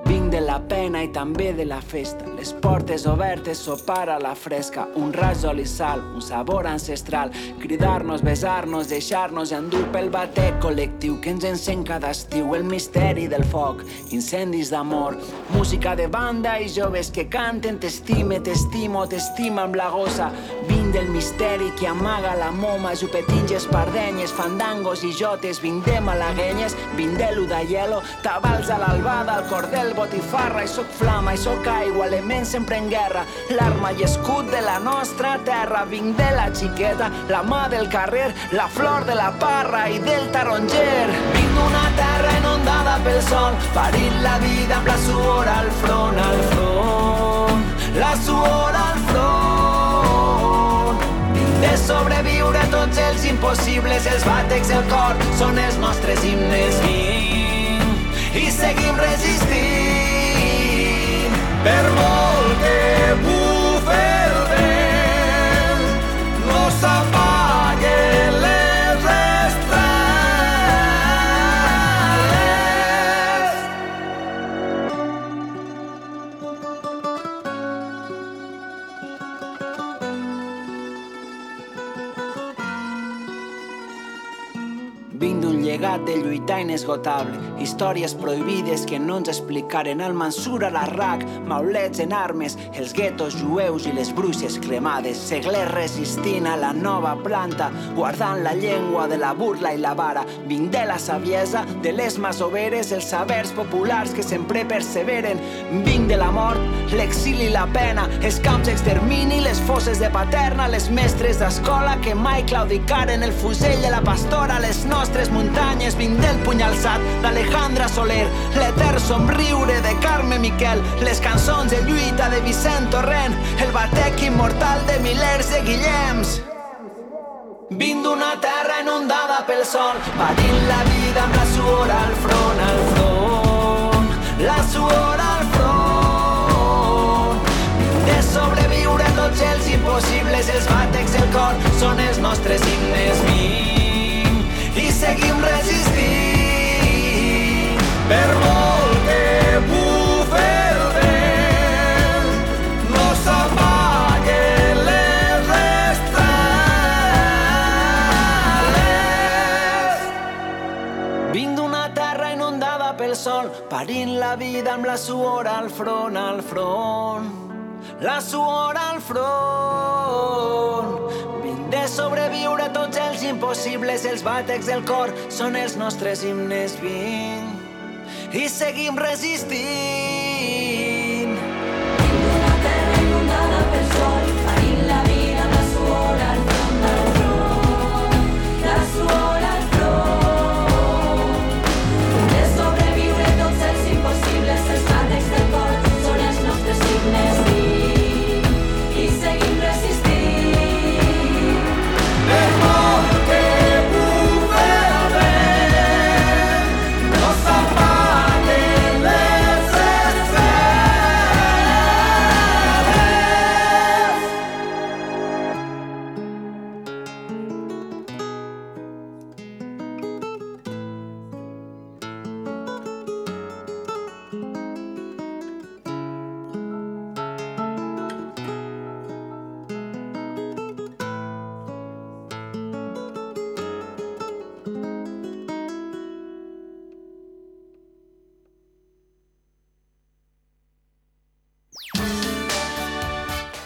Vinc de la pena i també de la festa. Les portes obertes, sopar a la fresca, un raig d'oli sal, un sabor ancestral, cridar-nos, besar-nos, deixar-nos endur pel batec col·lectiu que ens encén cada estiu, el misteri del foc, incendis d'amor, música de banda i joves que canten. T'estime, t'estimo, t'estima amb la gossa. Vinc del misteri que amaga la moma, jupetins, espardenyes, fandangos i jotes, vinc de malaguenyes, vinc de l'udaielo, tabals a l'albada, al cordel, botifarra, i sóc flama, i sóc aigua, element sempre en guerra, l'arma i escut de la nostra terra, vinc de la xiqueta, la mà del carrer, la flor de la parra i del taronger. Vinc d'una terra inundada pel sol, parint la vida amb la suor al front, al front, la suor al front. Vinc de sobreviure tots els impossibles, els bàtecs, el cor, són els nostres himnes. Vinc i seguim resistint. Per molt que bufe el vent no s'apaguen les estrelles. Vinc d'un llegat de lluitar inesgotable, històries prohibides que no ens explicaren el Mansur a l'Arrac, maulets en armes, els guetos jueus i les bruixes cremades, seglers resistint a la nova planta, guardant la llengua de la burla i la vara. Vinc de la saviesa, de les masoveres, els sabers populars que sempre perseveren. Vinc de la mort, l'exili i la pena, els camps d'extermini, les fosses de paterna, les mestres d'escola que mai claudicaren el fusell de la pastora, les nostres muntanyes, vinc del puny alçat d'Alejandra Soler, l'etern somriure de Carme Miquel, les cançons de lluita de Vicent Torrent, el batec immortal de milers de Guillems. Vinc d'una terra inundada pel sol, patint la vida amb la suor al front, al front, la suor al front. De sobreviure a tots els impossibles, els bàtecs del cor són els nostres himnes. Vinc i seguim resistint per que terra inundada pel sol parint la vida amb la suor al front, al front. La suor al front. De sobreviure tots els impossibles, els bàtecs del cor són els nostres himnes. Vinc i seguim resistint.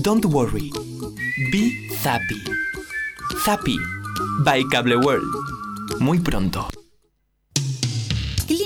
Don't worry. Be Zappy. Zappy by Cable World. Muy pronto.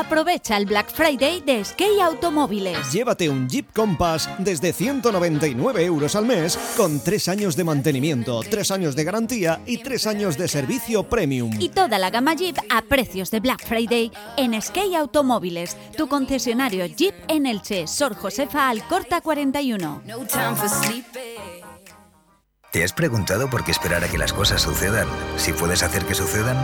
Aprovecha el Black Friday de Skate Automóviles. Llévate un Jeep Compass desde 199 euros al mes con 3 años de mantenimiento, 3 años de garantía y 3 años de servicio premium. Y toda la gama Jeep a precios de Black Friday en Skate Automóviles, tu concesionario Jeep en Elche, Sor Josefa Alcorta 41. ¿Te has preguntado por qué esperar a que las cosas sucedan si puedes hacer que sucedan?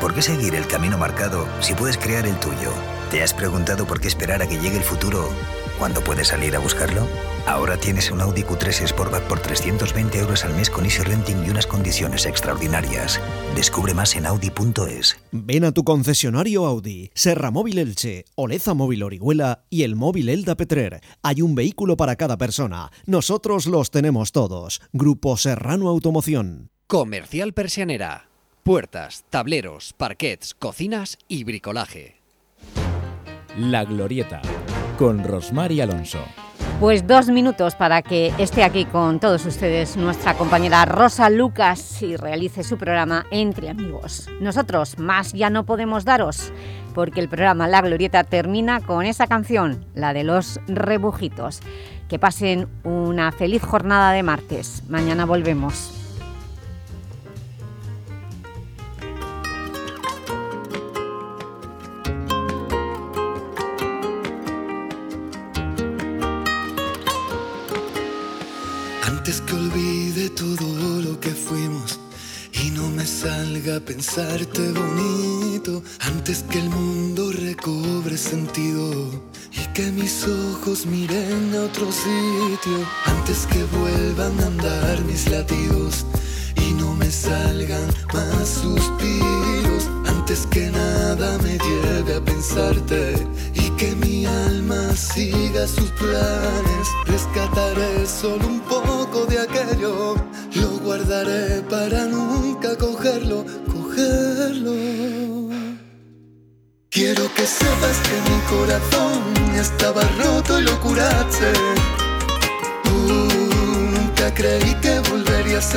¿Por qué seguir el camino marcado si puedes crear el tuyo? ¿Te has preguntado por qué esperar a que llegue el futuro cuando puedes salir a buscarlo? Ahora tienes un Audi Q3 Sportback por 320 euros al mes con Easy Renting y unas condiciones extraordinarias. Descubre más en Audi.es. Ven a tu concesionario Audi, Serra Móvil Elche, Oleza Móvil Orihuela y el Móvil Elda Petrer. Hay un vehículo para cada persona. Nosotros los tenemos todos. Grupo Serrano Automoción. Comercial Persianera. Puertas, tableros, parquets, cocinas y bricolaje. La Glorieta, con Rosmar y Alonso. Pues dos minutos para que esté aquí con todos ustedes nuestra compañera Rosa Lucas y realice su programa Entre Amigos. Nosotros más ya no podemos daros porque el programa La Glorieta termina con esa canción, la de los rebujitos. Que pasen una feliz jornada de martes. Mañana volvemos. Antes que olvide todo lo que fuimos y no me salga a pensarte bonito. Antes que el mundo recobre sentido y que mis ojos miren a otro sitio. Antes que vuelvan a andar mis latidos y no me salgan más suspiros. Antes que nada me lleve a pensarte que mi alma siga sus planes. Rescataré solo un poco de aquello, lo guardaré para nunca cogerlo, cogerlo. Quiero que sepas que mi corazón estaba roto y lo curaste. Uh, nunca creí que volverías